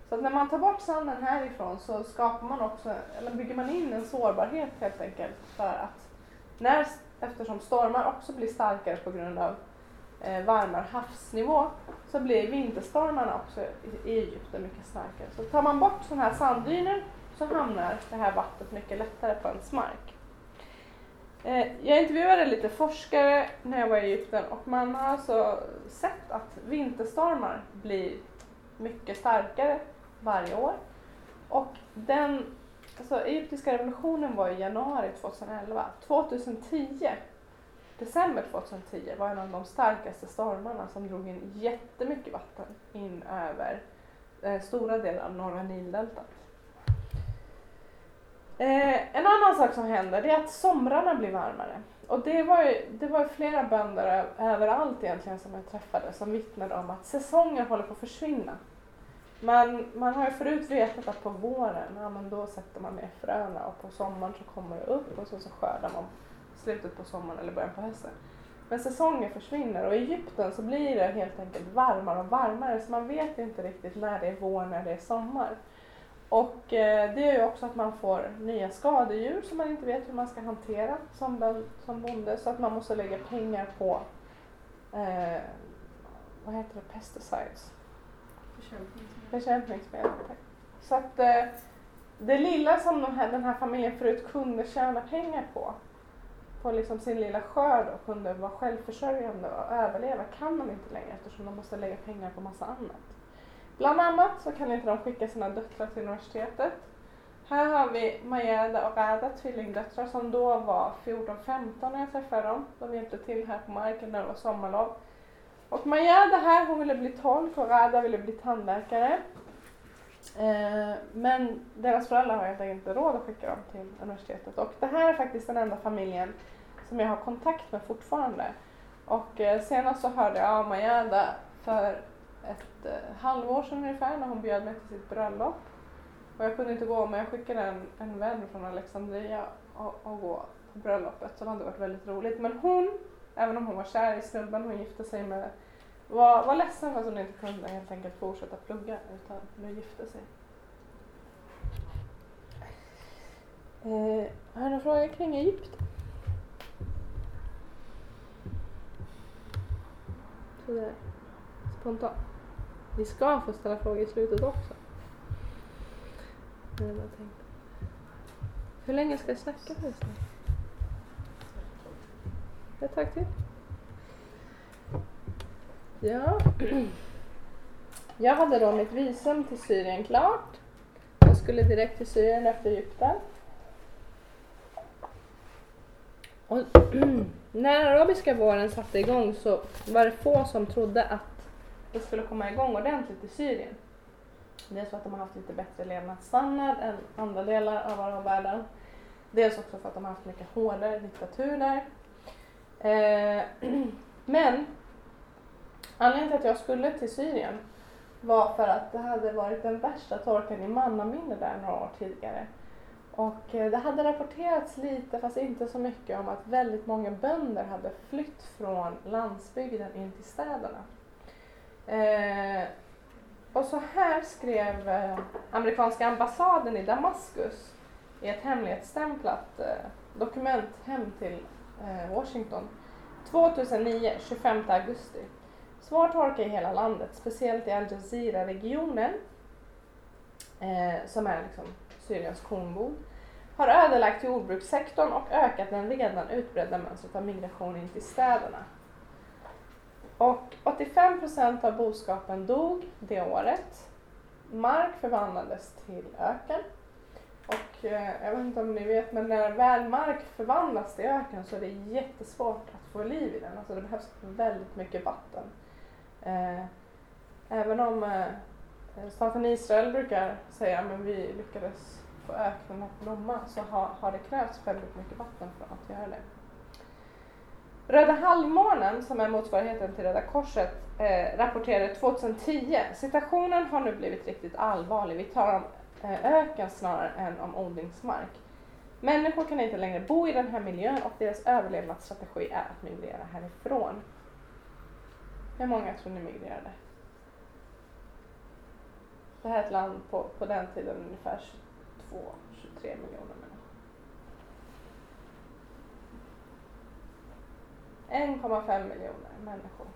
Så att när man tar bort sanden härifrån så skapar man också, eller bygger man in en sårbarhet helt enkelt för att när, eftersom stormar också blir starkare på grund av eh, varmare havsnivå så blir vinterstormarna också i, i Egypten mycket starkare. Så tar man bort sådana här sanddyner så hamnar det här vattnet mycket lättare på ens mark. Eh, jag intervjuade lite forskare när jag var i Egypten och man har alltså sett att vinterstormar blir mycket starkare varje år. Och den alltså, egyptiska revolutionen var i januari 2011. 2010, december 2010 var en av de starkaste stormarna som drog in jättemycket vatten in över eh, stora delar av norra Nildeltat. Eh, en annan sak som händer är att somrarna blir varmare. Och det var ju, det var flera bönder överallt egentligen som jag träffade som vittnade om att säsonger håller på att försvinna. Man, man har ju förut vetat att på våren, ja, men då sätter man ner fröna och på sommaren så kommer det upp och så, så skördar man slutet på sommaren eller början på hösten. Men säsongen försvinner och i Egypten så blir det helt enkelt varmare och varmare så man vet inte riktigt när det är vår, när det är sommar. Och eh, det gör ju också att man får nya skadedjur som man inte vet hur man ska hantera som, som bonde så att man måste lägga pengar på eh, vad heter det, pesticides. Bekämpningsmedel. Så att eh, det lilla som de här, den här familjen förut kunde tjäna pengar på, på liksom sin lilla skörd och kunde vara självförsörjande och överleva kan de inte längre eftersom de måste lägga pengar på massa annat. Bland annat så kan inte de skicka sina döttrar till universitetet. Här har vi Majeda och Rada, tvillingdöttrar som då var 14-15 när jag träffade dem. De hjälpte till här på marken när det var sommarlov. Och Majada här, hon ville bli tolk och Rada ville bli tandläkare. Eh, men deras föräldrar har helt enkelt inte råd att skicka dem till universitetet. Och det här är faktiskt den enda familjen som jag har kontakt med fortfarande. Och eh, senast så hörde jag av Majeda för ett eh, halvår sedan ungefär när hon bjöd mig till sitt bröllop. Och jag kunde inte gå men jag skickade en, en vän från Alexandria och gå på bröllopet så det hade varit väldigt roligt. Men hon även om hon var kär i snubben hon gifte sig med, var, var ledsen för att hon inte kunde helt enkelt fortsätta plugga utan nu gifte sig. Eh, har du några frågor kring Egypten? Sådär spontant. Vi ska få ställa frågor i slutet också. Hur länge ska jag snacka förresten? ett tag till. Ja. Jag hade då mitt visum till Syrien klart. Jag skulle direkt till Syrien efter Egypten. Och när arabiska våren satte igång så var det få som trodde att det skulle komma igång ordentligt i Syrien. Dels för att de har haft lite bättre levnadsstandard än andra delar av arabvärlden. Dels också för att de har haft mycket hårdare diktatur där. Eh, men anledningen till att jag skulle till Syrien var för att det hade varit den värsta torkan i mannaminne där några år tidigare. Och eh, det hade rapporterats lite, fast inte så mycket, om att väldigt många bönder hade flytt från landsbygden in till städerna. Eh, och så här skrev eh, amerikanska ambassaden i Damaskus i ett hemlighetsstämplat eh, dokument hem till eh, Washington 2009, 25 augusti. Svår torka i hela landet, speciellt i Al Jazeera-regionen eh, som är liksom Syriens kornbod har ödelagt jordbrukssektorn och ökat den redan utbredda mönstret av migration in till städerna. Och 85 procent av boskapen dog det året. Mark förvandlades till öken. Och eh, jag vet inte om ni vet, men när väl mark förvandlas till öken så är det jättesvårt att få liv i den. Alltså det behövs väldigt mycket vatten. Eh, även om eh, staten Israel brukar säga att vi lyckades få öknen att blomma så ha, har det krävts väldigt mycket vatten för att göra det. Röda halvmånen, som är motsvarigheten till Röda Korset, eh, rapporterade 2010 situationen har nu blivit riktigt allvarlig. Vi talar om eh, öken snarare än om odlingsmark. Människor kan inte längre bo i den här miljön och deras överlevnadsstrategi är att migrera härifrån. Hur många tror ni migrerade? Det här är ett land på, på den tiden ungefär 22-23 miljoner människor. 1,5 miljoner människor.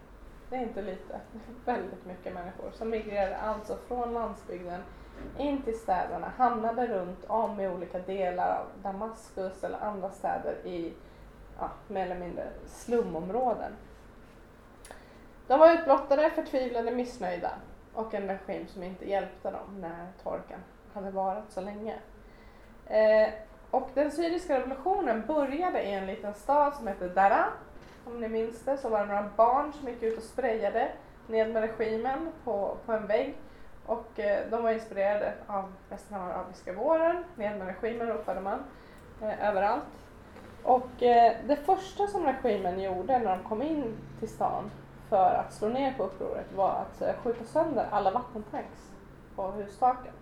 Det är inte lite, det är väldigt mycket människor som migrerade alltså från landsbygden in till städerna, hamnade runt om i olika delar av Damaskus eller andra städer i ja, mer eller mindre slumområden. De var utblottade, förtvivlade, missnöjda och en regim som inte hjälpte dem när torkan hade varit så länge. Eh, och den syriska revolutionen började i en liten stad som heter Dara. Om ni minns det så var det några barn som gick ut och sprayade ned med regimen på, på en vägg. Och eh, de var inspirerade av resten av arabiska våren. Ned med regimen ropade man eh, överallt. Och eh, det första som regimen gjorde när de kom in till stan för att slå ner på upproret var att eh, skjuta sönder alla vattentanks på hustaken.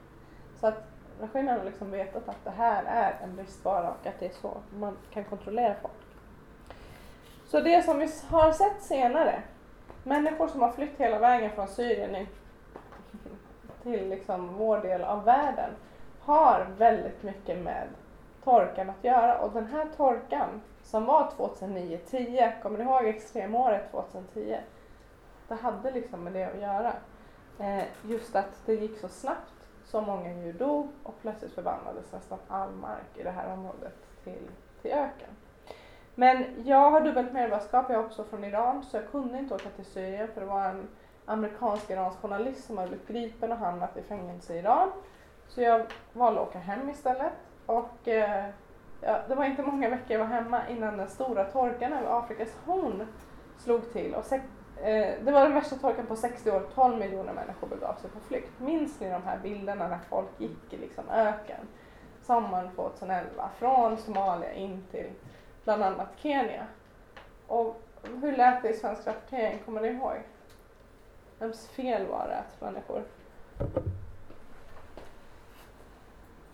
Så att regimen har liksom vetat att det här är en bristvara och att det är så man kan kontrollera folk. Så det som vi har sett senare, människor som har flytt hela vägen från Syrien till liksom vår del av världen, har väldigt mycket med torkan att göra och den här torkan som var 2009-10, kommer ni ihåg extremåret 2010? Det hade liksom med det att göra. Eh, just att det gick så snabbt så många djur dog och plötsligt förvandlades nästan all mark i det här området till, till öken. Men jag har dubbelt medborgarskap, jag är också från Iran så jag kunde inte åka till Syrien för det var en amerikansk-iransk journalist som hade blivit gripen och hamnat i fängelse i Iran. Så jag valde att åka hem istället och eh, ja, det var inte många veckor jag var hemma innan den stora torkan över Afrikas horn slog till och Eh, det var den värsta torkan på 60 år, 12 miljoner människor begav sig på flykt. Minns ni de här bilderna när folk gick i liksom öken sommaren 2011 från Somalia in till bland annat Kenya? Och hur lät det i svensk rapportering, kommer ni ihåg? Vems fel var det att människor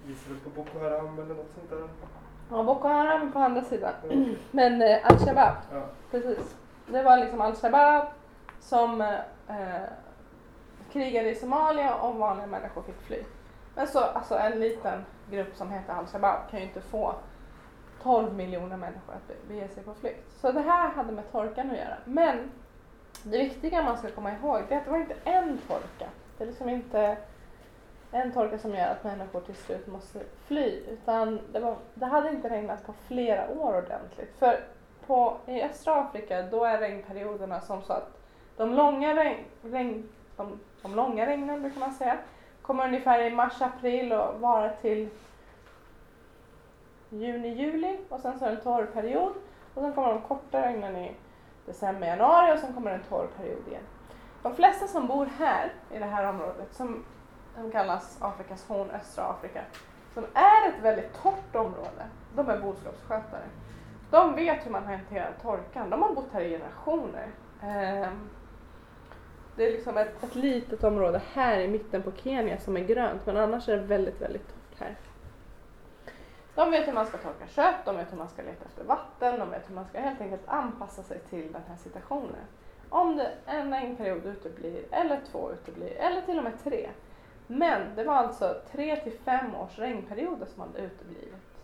Gissar du på Boko Haram eller något sånt där? Ja, Boko Haram på andra sidan. Mm. Men eh, Al-Shabaab, ja. precis. Det var liksom Al-Shabaab som eh, krigade i Somalia och vanliga människor fick fly. Men så alltså en liten grupp som heter Al-Shabaab kan ju inte få 12 miljoner människor att bege sig på flykt. Så det här hade med torkan att göra. Men det viktiga man ska komma ihåg är att det var inte en torka. Det är liksom inte en torka som gör att människor till slut måste fly. Utan det, var, det hade inte regnat på flera år ordentligt. För på, i östra Afrika då är regnperioderna som så att de långa, regn, regn, de, de långa regnen brukar man säga kommer ungefär i mars-april och varar till juni-juli och sen så är det en torr period och sen kommer de korta regnen i december-januari och sen kommer det en torr period igen. De flesta som bor här i det här området som, som kallas Afrikas horn, östra Afrika, som är ett väldigt torrt område, de är boskapsskötare. De vet hur man hanterar torkan, de har bott här i generationer. Ehm, det är liksom ett, ett litet område här i mitten på Kenya som är grönt men annars är det väldigt, väldigt torrt här. De vet hur man ska torka kött, de vet hur man ska leta efter vatten, de vet hur man ska helt enkelt anpassa sig till den här situationen. Om det en period uteblir, eller två uteblir, eller till och med tre, Men det var alltså tre till fem års regnperioder som hade uteblivit.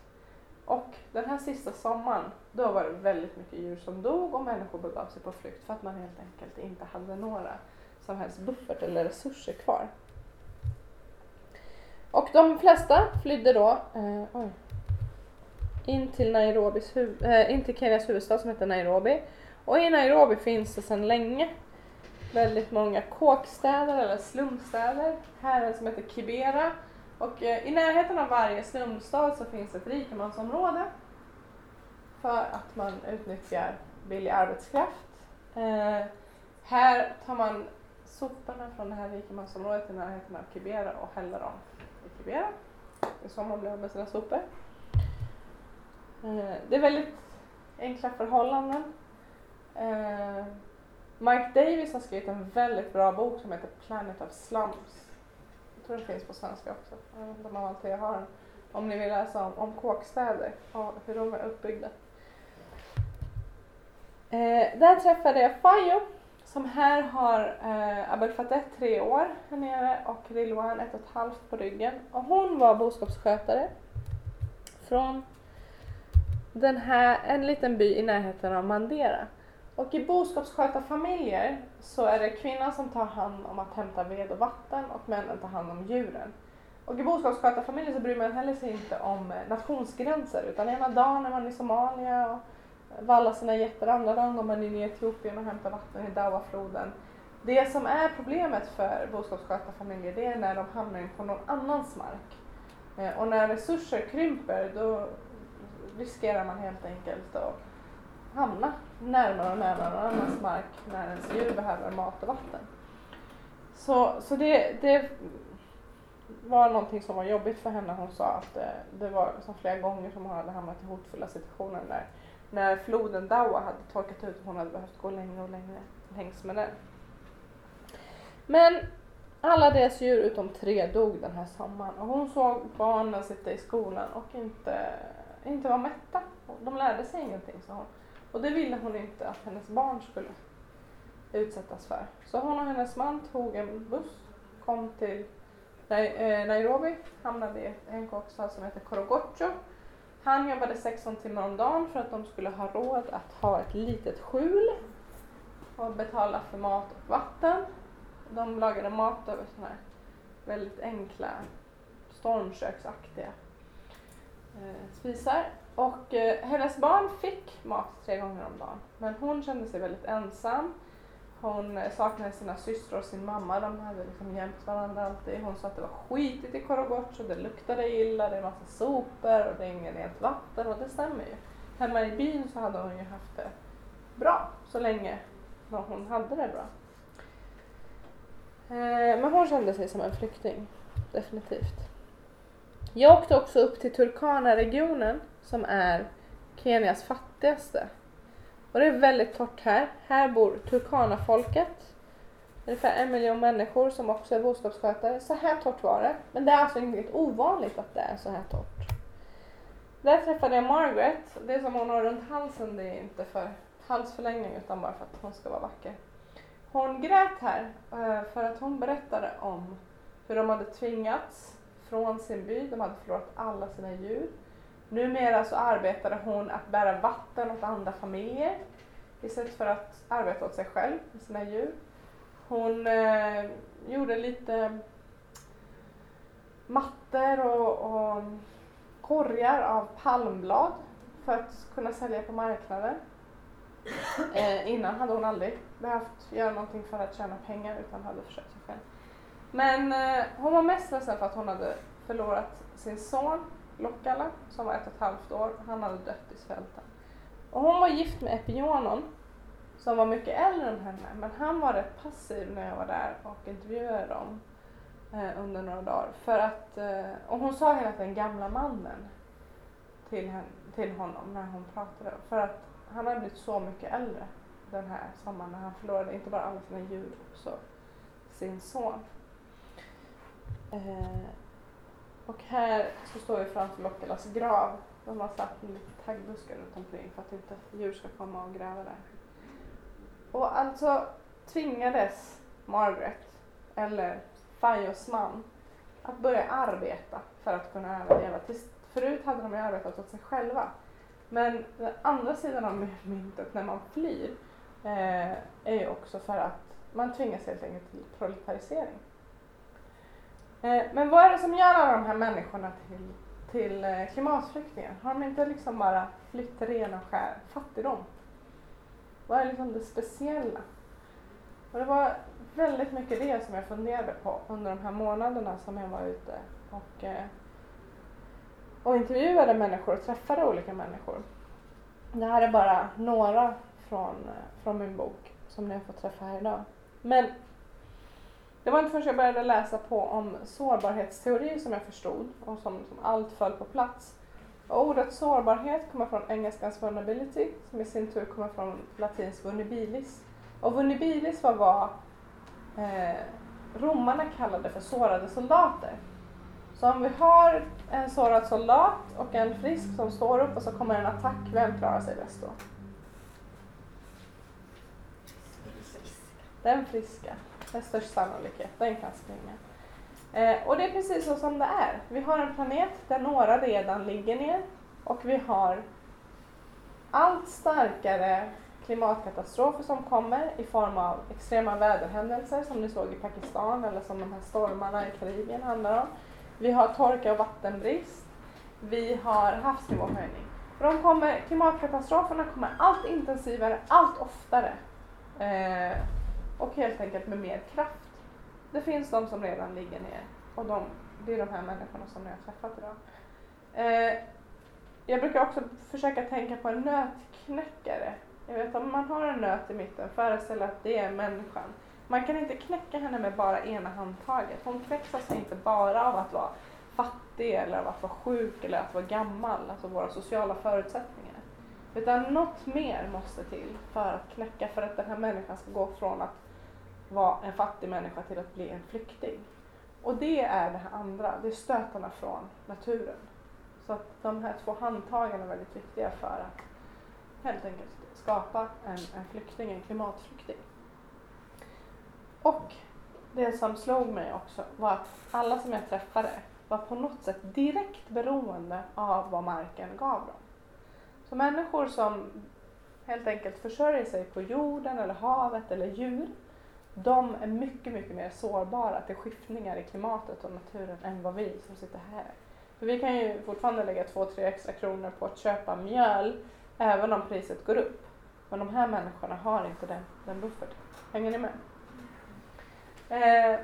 Och den här sista sommaren, då var det väldigt mycket djur som dog och människor begav sig på flykt för att man helt enkelt inte hade några som helst buffert eller resurser kvar. Och de flesta flydde då eh, oj, in, till Nairobis huv- äh, eh, in till Kenyas huvudstad som heter Nairobi. Och i Nairobi finns det sedan länge väldigt många kåkstäder eller slumstäder. Här är en som heter Kibera. Och eh, i närheten av varje slumstad så finns ett rikemansområde för att man utnyttjar billig arbetskraft. Eh, här tar man soporna från det här rikemansområdet i närheten av Kibera och häller dem i Kibera. Det är så man blir av med sina sopor. Eh, det är väldigt enkla förhållanden. Eh, Mike Davis har skrivit en väldigt bra bok som heter Planet of Slums. Jag tror den finns på svenska också. Jag vet inte om alltid jag har den. Om ni vill läsa om, om kåkstäder och hur de är uppbyggda. Eh, där träffade jag Fayo som här har eh, Abel Fattah tre år här nere och Rilwan ett och ett halvt på ryggen. Och hon var boskapsskötare från den här, en liten by i närheten av Mandera. Och i boskapsskötarfamiljer så är det kvinnan som tar hand om att hämta ved och vatten och männen tar hand om djuren. Och i boskapsskötarfamiljer så bryr man heller sig inte om eh, nationsgränser utan ena dagen är man i Somalia och eh, vallar sina getter, andra dagen går man in i Etiopien och hämtar vatten i Dawafloden. Det som är problemet för boskapsskötarfamiljer det är när de hamnar in på någon annans mark. Eh, och när resurser krymper då riskerar man helt enkelt att hamna närmare och närmare någon annans mark när ens djur behöver mat och vatten. Så, så det, det var någonting som var jobbigt för henne. Hon sa att det, det var liksom flera gånger som hon hade hamnat i hotfulla situationer där när floden Dawa hade torkat ut och hon hade behövt gå längre och längre längs med den. Men alla deras djur utom tre dog den här sommaren och hon såg barnen sitta i skolan och inte, inte vara mätta. De lärde sig ingenting sa hon. Och det ville hon inte att hennes barn skulle utsättas för. Så hon och hennes man tog en buss, kom till eh, Nairobi, hamnade i en kåkstad som heter Korogocho. Han jobbade 16 timmar om dagen för att de skulle ha råd att ha ett litet skjul och betala för mat och vatten. De lagade mat över sådana här väldigt enkla stormköksaktiga Eh, spisar. Och eh, hennes barn fick mat tre gånger om dagen. Men hon kände sig väldigt ensam. Hon eh, saknade sina systrar och sin mamma. De hade liksom jämt varandra alltid. Hon sa att det var skitigt i Korogocho. Det luktade illa, det är massa sopor och det är ingen rent vatten. Och det stämmer ju. Hemma i byn så hade hon ju haft det bra så länge hon hade det bra. Men hon kände sig som en flykting. Definitivt. Jag åkte också upp till Turkana-regionen som är Kenias fattigaste. Och det är väldigt torrt här. Här bor Turkana-folket. Ungefär en miljon människor som också är boskapsskötare. Så här torrt var det. Men det är alltså inget ovanligt att det är så här torrt. Där träffade jag Margaret. Det som hon har runt halsen det är inte för halsförlängning utan bara för att hon ska vara vacker. Hon grät här eh, för att hon berättade om hur de hade tvingats från sin by. De hade förlorat alla sina djur. Numera så arbetade hon att bära vatten åt andra familjer istället för att arbeta åt sig själv med sina djur. Hon eh, gjorde lite mattor och, och korgar av palmblad för att kunna sälja på marknaden. Eh, innan hade hon aldrig behövt göra någonting för att tjäna pengar utan hade försökt sig själv. Men eh, hon var mest ledsen för att hon hade förlorat sin son Lokala som var ett och ett halvt år. Han hade dött i svälten. Och hon var gift med Epionon som var mycket äldre än henne men han var rätt passiv när jag var där och intervjuade dem eh, under några dagar. För att, eh, och hon sa hela tiden gamla mannen till, henne, till honom när hon pratade. För att han hade blivit så mycket äldre den här sommaren när han förlorade inte bara alla sina djur också sin son. Eh, och här så står vi framför Lokkelas grav. De har satt lite taggbuskar runt omkring för att inte djur ska komma och gräva där. Och alltså tvingades Margaret, eller Fayos man, att börja arbeta för att kunna överleva. Tills, förut hade de ju arbetat åt sig själva. Men den andra sidan av myntet när man flyr eh, är ju också för att man tvingas helt enkelt till proletarisering. Eh, men vad är det som gör alla de här människorna till, till eh, klimatflyktingar? Har de inte liksom bara flytt ren och skär fattigdom? Vad är liksom det speciella? Och det var väldigt mycket det som jag funderade på under de här månaderna som jag var ute och, eh, och intervjuade människor och träffade olika människor. Det här är bara några från, från min bok som ni har fått träffa här idag. Men det var inte förrän jag började läsa på om sårbarhetsteori som jag förstod och som, som allt föll på plats. Och ordet sårbarhet kommer från engelskans vulnerability som i sin tur kommer från latins vulnerabilis. Och vulnerabilis var vad eh, romarna kallade för sårade soldater. Så om vi har en sårad soldat och en frisk som står upp och så kommer en attack, vem klarar sig bäst då? Den friska, med störst sannolikhet, den kan springa. Eh, och det är precis så som det är. Vi har en planet där några redan ligger ner och vi har allt starkare klimatkatastrofer som kommer i form av extrema väderhändelser som ni såg i Pakistan eller som de här stormarna i Karibien handlar om. Vi har torka och vattenbrist. Vi har havsnivåhöjning. De kommer, klimatkatastroferna kommer allt intensivare, allt oftare eh, och helt enkelt med mer kraft. Det finns de som redan ligger ner och de, det är de här människorna som ni har träffat idag. Eh, jag brukar också försöka tänka på en nötknäckare. Jag vet om man har en nöt i mitten, föreställ att det är människan. Man kan inte knäcka henne med bara ena handtaget. Hon knäcks alltså inte bara av att vara fattig eller av att vara sjuk eller att vara gammal, alltså våra sociala förutsättningar. Utan något mer måste till för att knäcka, för att den här människan ska gå från att vara en fattig människa till att bli en flykting. Och det är det här andra, det är stötarna från naturen. Så att de här två handtagen är väldigt viktiga för att helt enkelt skapa en, en flykting, en klimatflykting. Och det som slog mig också var att alla som jag träffade var på något sätt direkt beroende av vad marken gav dem. Så människor som helt enkelt försörjer sig på jorden eller havet eller djur, de är mycket, mycket mer sårbara till skiftningar i klimatet och naturen än vad vi som sitter här. För vi kan ju fortfarande lägga två, tre extra kronor på att köpa mjöl även om priset går upp. Men de här människorna har inte den, den bufferten. Hänger ni med? Eh,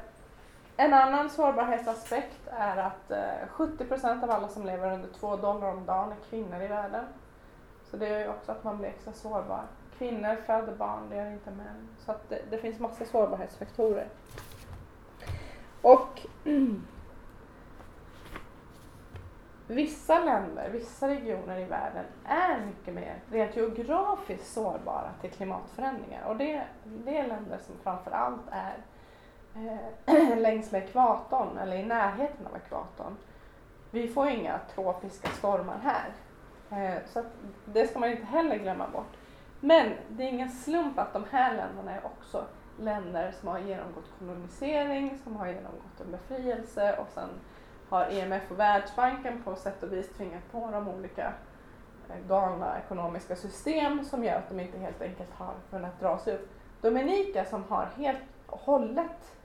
en annan sårbarhetsaspekt är att eh, 70 procent av alla som lever under 2 dollar om dagen är kvinnor i världen. Så det gör ju också att man blir extra sårbar. Kvinnor föder barn, det gör inte män. Så att det, det finns massa sårbarhetsfaktorer. Och vissa länder, vissa regioner i världen är mycket mer rent geografiskt sårbara till klimatförändringar. Och det, det är länder som framför allt är eh, längs med ekvatorn eller i närheten av ekvatorn. Vi får inga tropiska stormar här. Eh, så det ska man inte heller glömma bort. Men det är ingen slump att de här länderna är också länder som har genomgått kolonisering, som har genomgått en befrielse och sen har EMF och Världsbanken på sätt och vis tvingat på dem olika eh, galna ekonomiska system som gör att de inte helt enkelt har kunnat dra sig upp. Dominika som har helt och hållet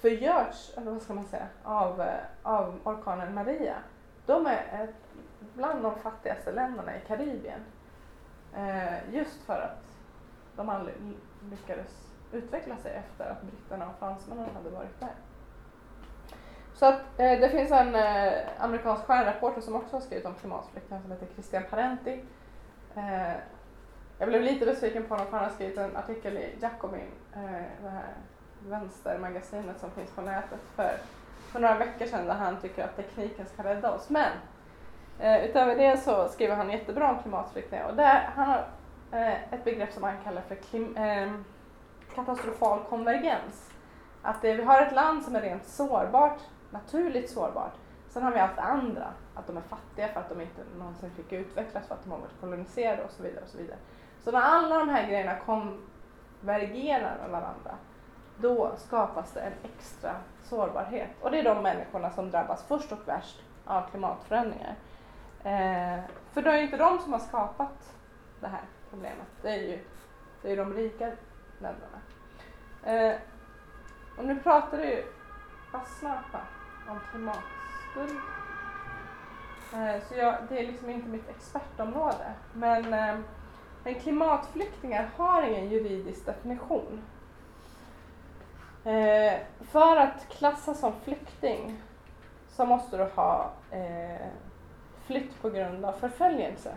förgörts, eller vad ska man säga, av, eh, av orkanen Maria. De är bland de fattigaste länderna i Karibien. Eh, just för att de aldrig lyckades utveckla sig efter att britterna och fransmännen hade varit där. Så att, eh, det finns en eh, amerikansk stjärnreporter som också har skrivit om klimatflyktingar som heter Christian Parenti. Eh, jag blev lite besviken på honom för han har skrivit en artikel i Jacobin, eh, det här vänstermagasinet som finns på nätet för, för några veckor sedan där han tycker att tekniken ska rädda oss. Men eh, utöver det så skriver han jättebra om klimatflyktingar och där, han har eh, ett begrepp som han kallar för klim, eh, katastrofal konvergens. Att det, vi har ett land som är rent sårbart naturligt sårbart. Sen har vi allt det andra, att de är fattiga för att de inte någonsin fick utvecklas, för att de har varit koloniserade och så vidare. och Så vidare. Så när alla de här grejerna konvergerar med varandra, då skapas det en extra sårbarhet. Och det är de människorna som drabbas först och värst av klimatförändringar. Eh, för det är ju inte de som har skapat det här problemet. Det är ju, det är de rika länderna. Eh, och nu pratar du fastnat om klimatskuld. Eh, så jag, det är liksom inte mitt expertområde. Men, eh, men klimatflyktingar har ingen juridisk definition. Eh, för att klassas som flykting så måste du ha eh, flytt på grund av förföljelse.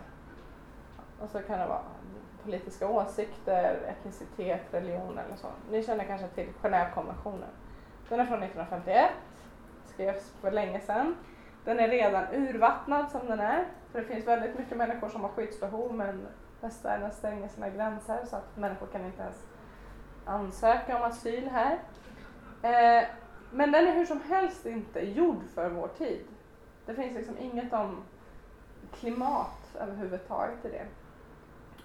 Och så kan det vara politiska åsikter, etnicitet, religion eller så. Ni känner kanske till Genèvekonventionen. Den är från 1951, skrevs för länge sedan. Den är redan urvattnad som den är. För det finns väldigt mycket människor som har skyddsbehov men västvärlden stänger sina gränser så att människor kan inte ens ansöka om asyl här. Eh, men den är hur som helst inte gjord för vår tid. Det finns liksom inget om klimat överhuvudtaget i det.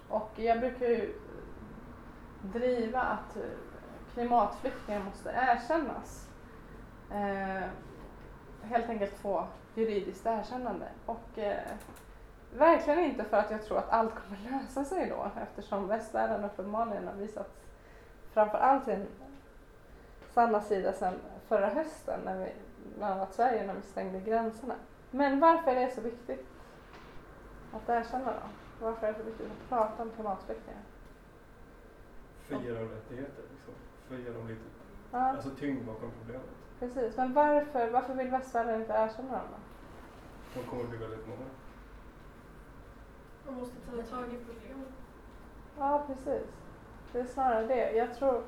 Och jag brukar ju driva att klimatflyktingar måste erkännas. Eh, helt enkelt få juridiskt erkännande. Och eh, verkligen inte för att jag tror att allt kommer lösa sig då eftersom västvärlden uppenbarligen har visat framförallt sin sanna sida sedan förra hösten när vi, bland annat Sverige, när vi stängde gränserna. Men varför är det så viktigt att erkänna då? Varför är det så viktigt att prata om klimatflyktingar? För att ge dem rättigheter, liksom. För att ge dem lite Ja, alltså, tyngd bakom problemet. precis. Men varför, varför vill västvärlden inte erkänna dem då? De kommer bli väldigt många. Man måste ta tag i problemet. Ja, precis. Det är snarare det. Jag tror,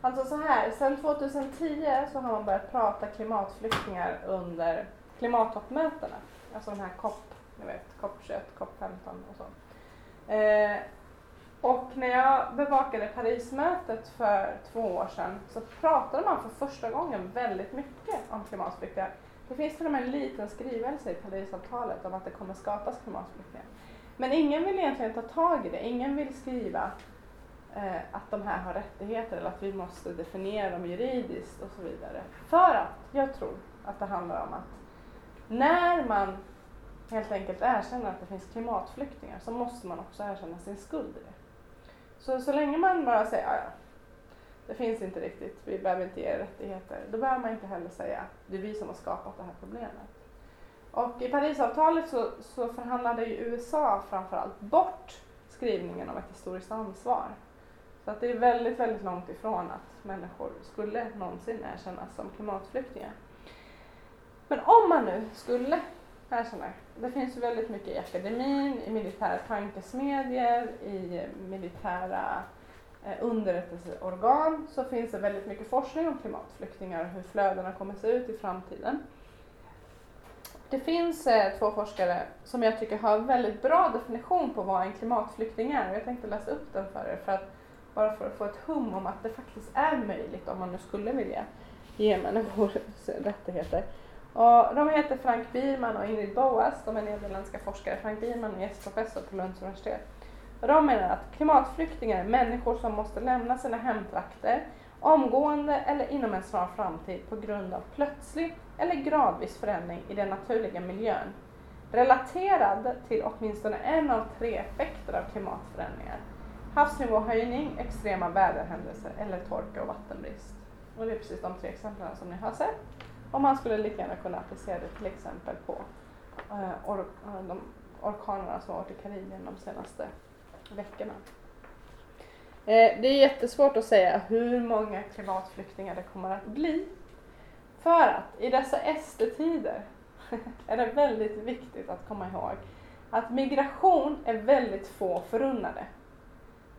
alltså så här, sedan 2010 så har man börjat prata klimatflyktingar under klimattoppmötena. Alltså de här COP, ni vet, COP 21, COP 15 och så. Eh, och när jag bevakade Parismötet för två år sedan så pratade man för första gången väldigt mycket om klimatflyktingar. Det finns till och med en liten skrivelse i Parisavtalet om att det kommer skapas klimatflyktingar. Men ingen vill egentligen ta tag i det. Ingen vill skriva eh, att de här har rättigheter eller att vi måste definiera dem juridiskt och så vidare. För att jag tror att det handlar om att när man helt enkelt erkänner att det finns klimatflyktingar så måste man också erkänna sin skuld i det. Så, så länge man bara säger ja, ja, det finns inte riktigt, vi behöver inte ge er rättigheter, då behöver man inte heller säga det är vi som har skapat det här problemet. Och i Parisavtalet så, så förhandlade ju USA framförallt bort skrivningen om ett historiskt ansvar. Så att det är väldigt, väldigt långt ifrån att människor skulle någonsin erkännas som klimatflyktingar. Men om man nu skulle erkänna, det finns väldigt mycket i akademin, i militära tankesmedjor, i militära eh, underrättelseorgan så finns det väldigt mycket forskning om klimatflyktingar och hur flödena kommer att se ut i framtiden. Det finns eh, två forskare som jag tycker har väldigt bra definition på vad en klimatflykting är och jag tänkte läsa upp den för er för att, bara för att få ett hum om att det faktiskt är möjligt om man nu skulle vilja ge människor rättigheter. Och de heter Frank Bierman och Ingrid Boas, de är nederländska forskare. Frank Bierman är gästprofessor på Lunds universitet. Och de menar att klimatflyktingar är människor som måste lämna sina hemtrakter omgående eller inom en snar framtid på grund av plötslig eller gradvis förändring i den naturliga miljön relaterad till åtminstone en av tre effekter av klimatförändringar. Havsnivåhöjning, extrema väderhändelser eller torka och vattenbrist. Och det är precis de tre exemplen som ni har sett. Och man skulle lika gärna kunna applicera det till exempel på eh, or eh, de orkanerna som har varit i Karibien de senaste veckorna. Eh, det är jättesvårt att säga hur många klimatflyktingar det kommer att bli. För att i dessa SD-tider är det väldigt viktigt att komma ihåg att migration är väldigt få förunnade.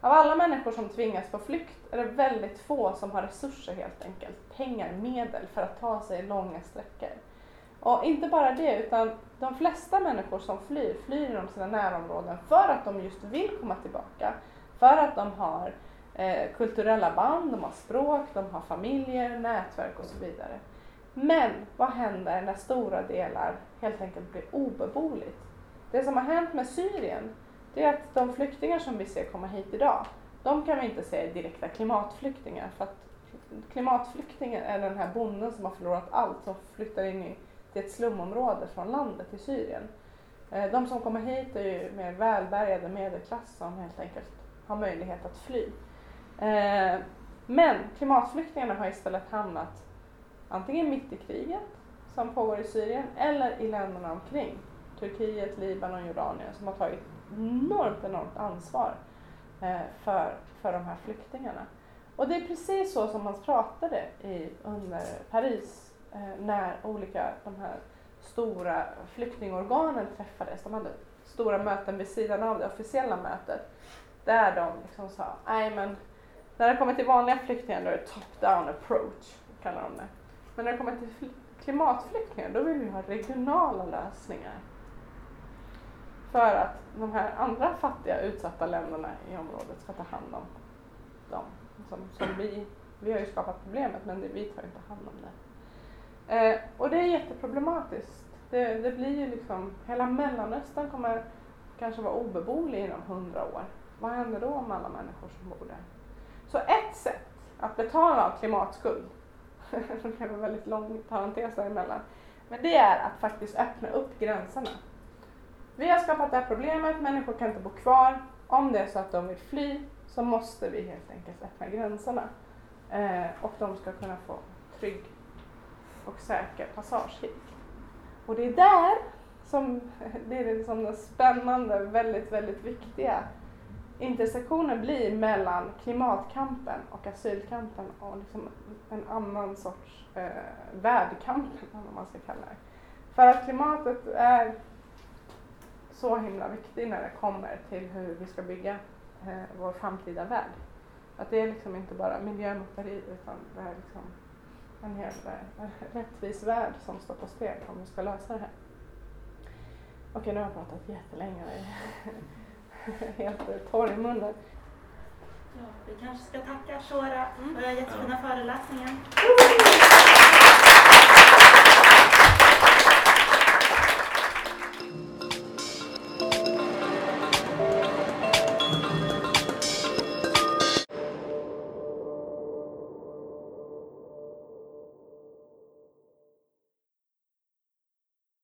Av alla människor som tvingas på flykt är det väldigt få som har resurser helt enkelt, pengar, medel för att ta sig långa sträckor. Och inte bara det, utan de flesta människor som flyr, flyr inom sina närområden för att de just vill komma tillbaka. För att de har eh, kulturella band, de har språk, de har familjer, nätverk och så vidare. Men vad händer när stora delar helt enkelt blir obeboeligt? Det som har hänt med Syrien, det är att de flyktingar som vi ser komma hit idag, de kan vi inte se är direkta klimatflyktingar för att klimatflyktingen är den här bonden som har förlorat allt som flyttar in i, till ett slumområde från landet i Syrien. Eh, de som kommer hit är ju mer välbärgade medelklass som helt enkelt har möjlighet att fly. Eh, men klimatflyktingarna har istället hamnat antingen mitt i kriget som pågår i Syrien eller i länderna omkring. Turkiet, Libanon, Jordanien som har tagit enormt, enormt ansvar eh, för, för de här flyktingarna. Och det är precis så som man pratade i, under Paris eh, när olika de här stora flyktingorganen träffades. De hade stora möten vid sidan av det officiella mötet där de liksom sa, nej men när det kommer till vanliga flyktingar då är det top-down approach, kallar de det. Men när det kommer till klimatflyktingar då vill vi ha regionala lösningar. För att de här andra fattiga utsatta länderna i området ska ta hand om dem. Som, som vi, vi har ju skapat problemet men vi tar inte hand om det. Eh, och det är jätteproblematiskt. Det, det blir ju liksom, hela Mellanöstern kommer kanske vara obeboelig inom hundra år. Vad händer då med alla människor som bor där? Så ett sätt att betala av klimatskuld, det blev en väldigt lång parentes däremellan, men det är att faktiskt öppna upp gränserna. Vi har skapat det här problemet, människor kan inte bo kvar. Om det är så att de vill fly så måste vi helt enkelt öppna gränserna. Eh, och de ska kunna få trygg och säker passage hit. Och det är där som det är liksom den spännande, väldigt, väldigt viktiga intersektionen blir mellan klimatkampen och asylkampen och liksom en annan sorts eh, värdkampen, om man ska kalla det. För att klimatet är så himla viktigt när det kommer till hur vi ska bygga eh, vår framtida värld. Att det är liksom inte bara miljö mot Paris utan det är liksom en hel eh, rättvis värld som står på spel om vi ska lösa det här. Okej, nu har jag pratat jättelänge och är helt torr i munnen. Ja, vi kanske ska tacka Shora för jättefina föreläsningen.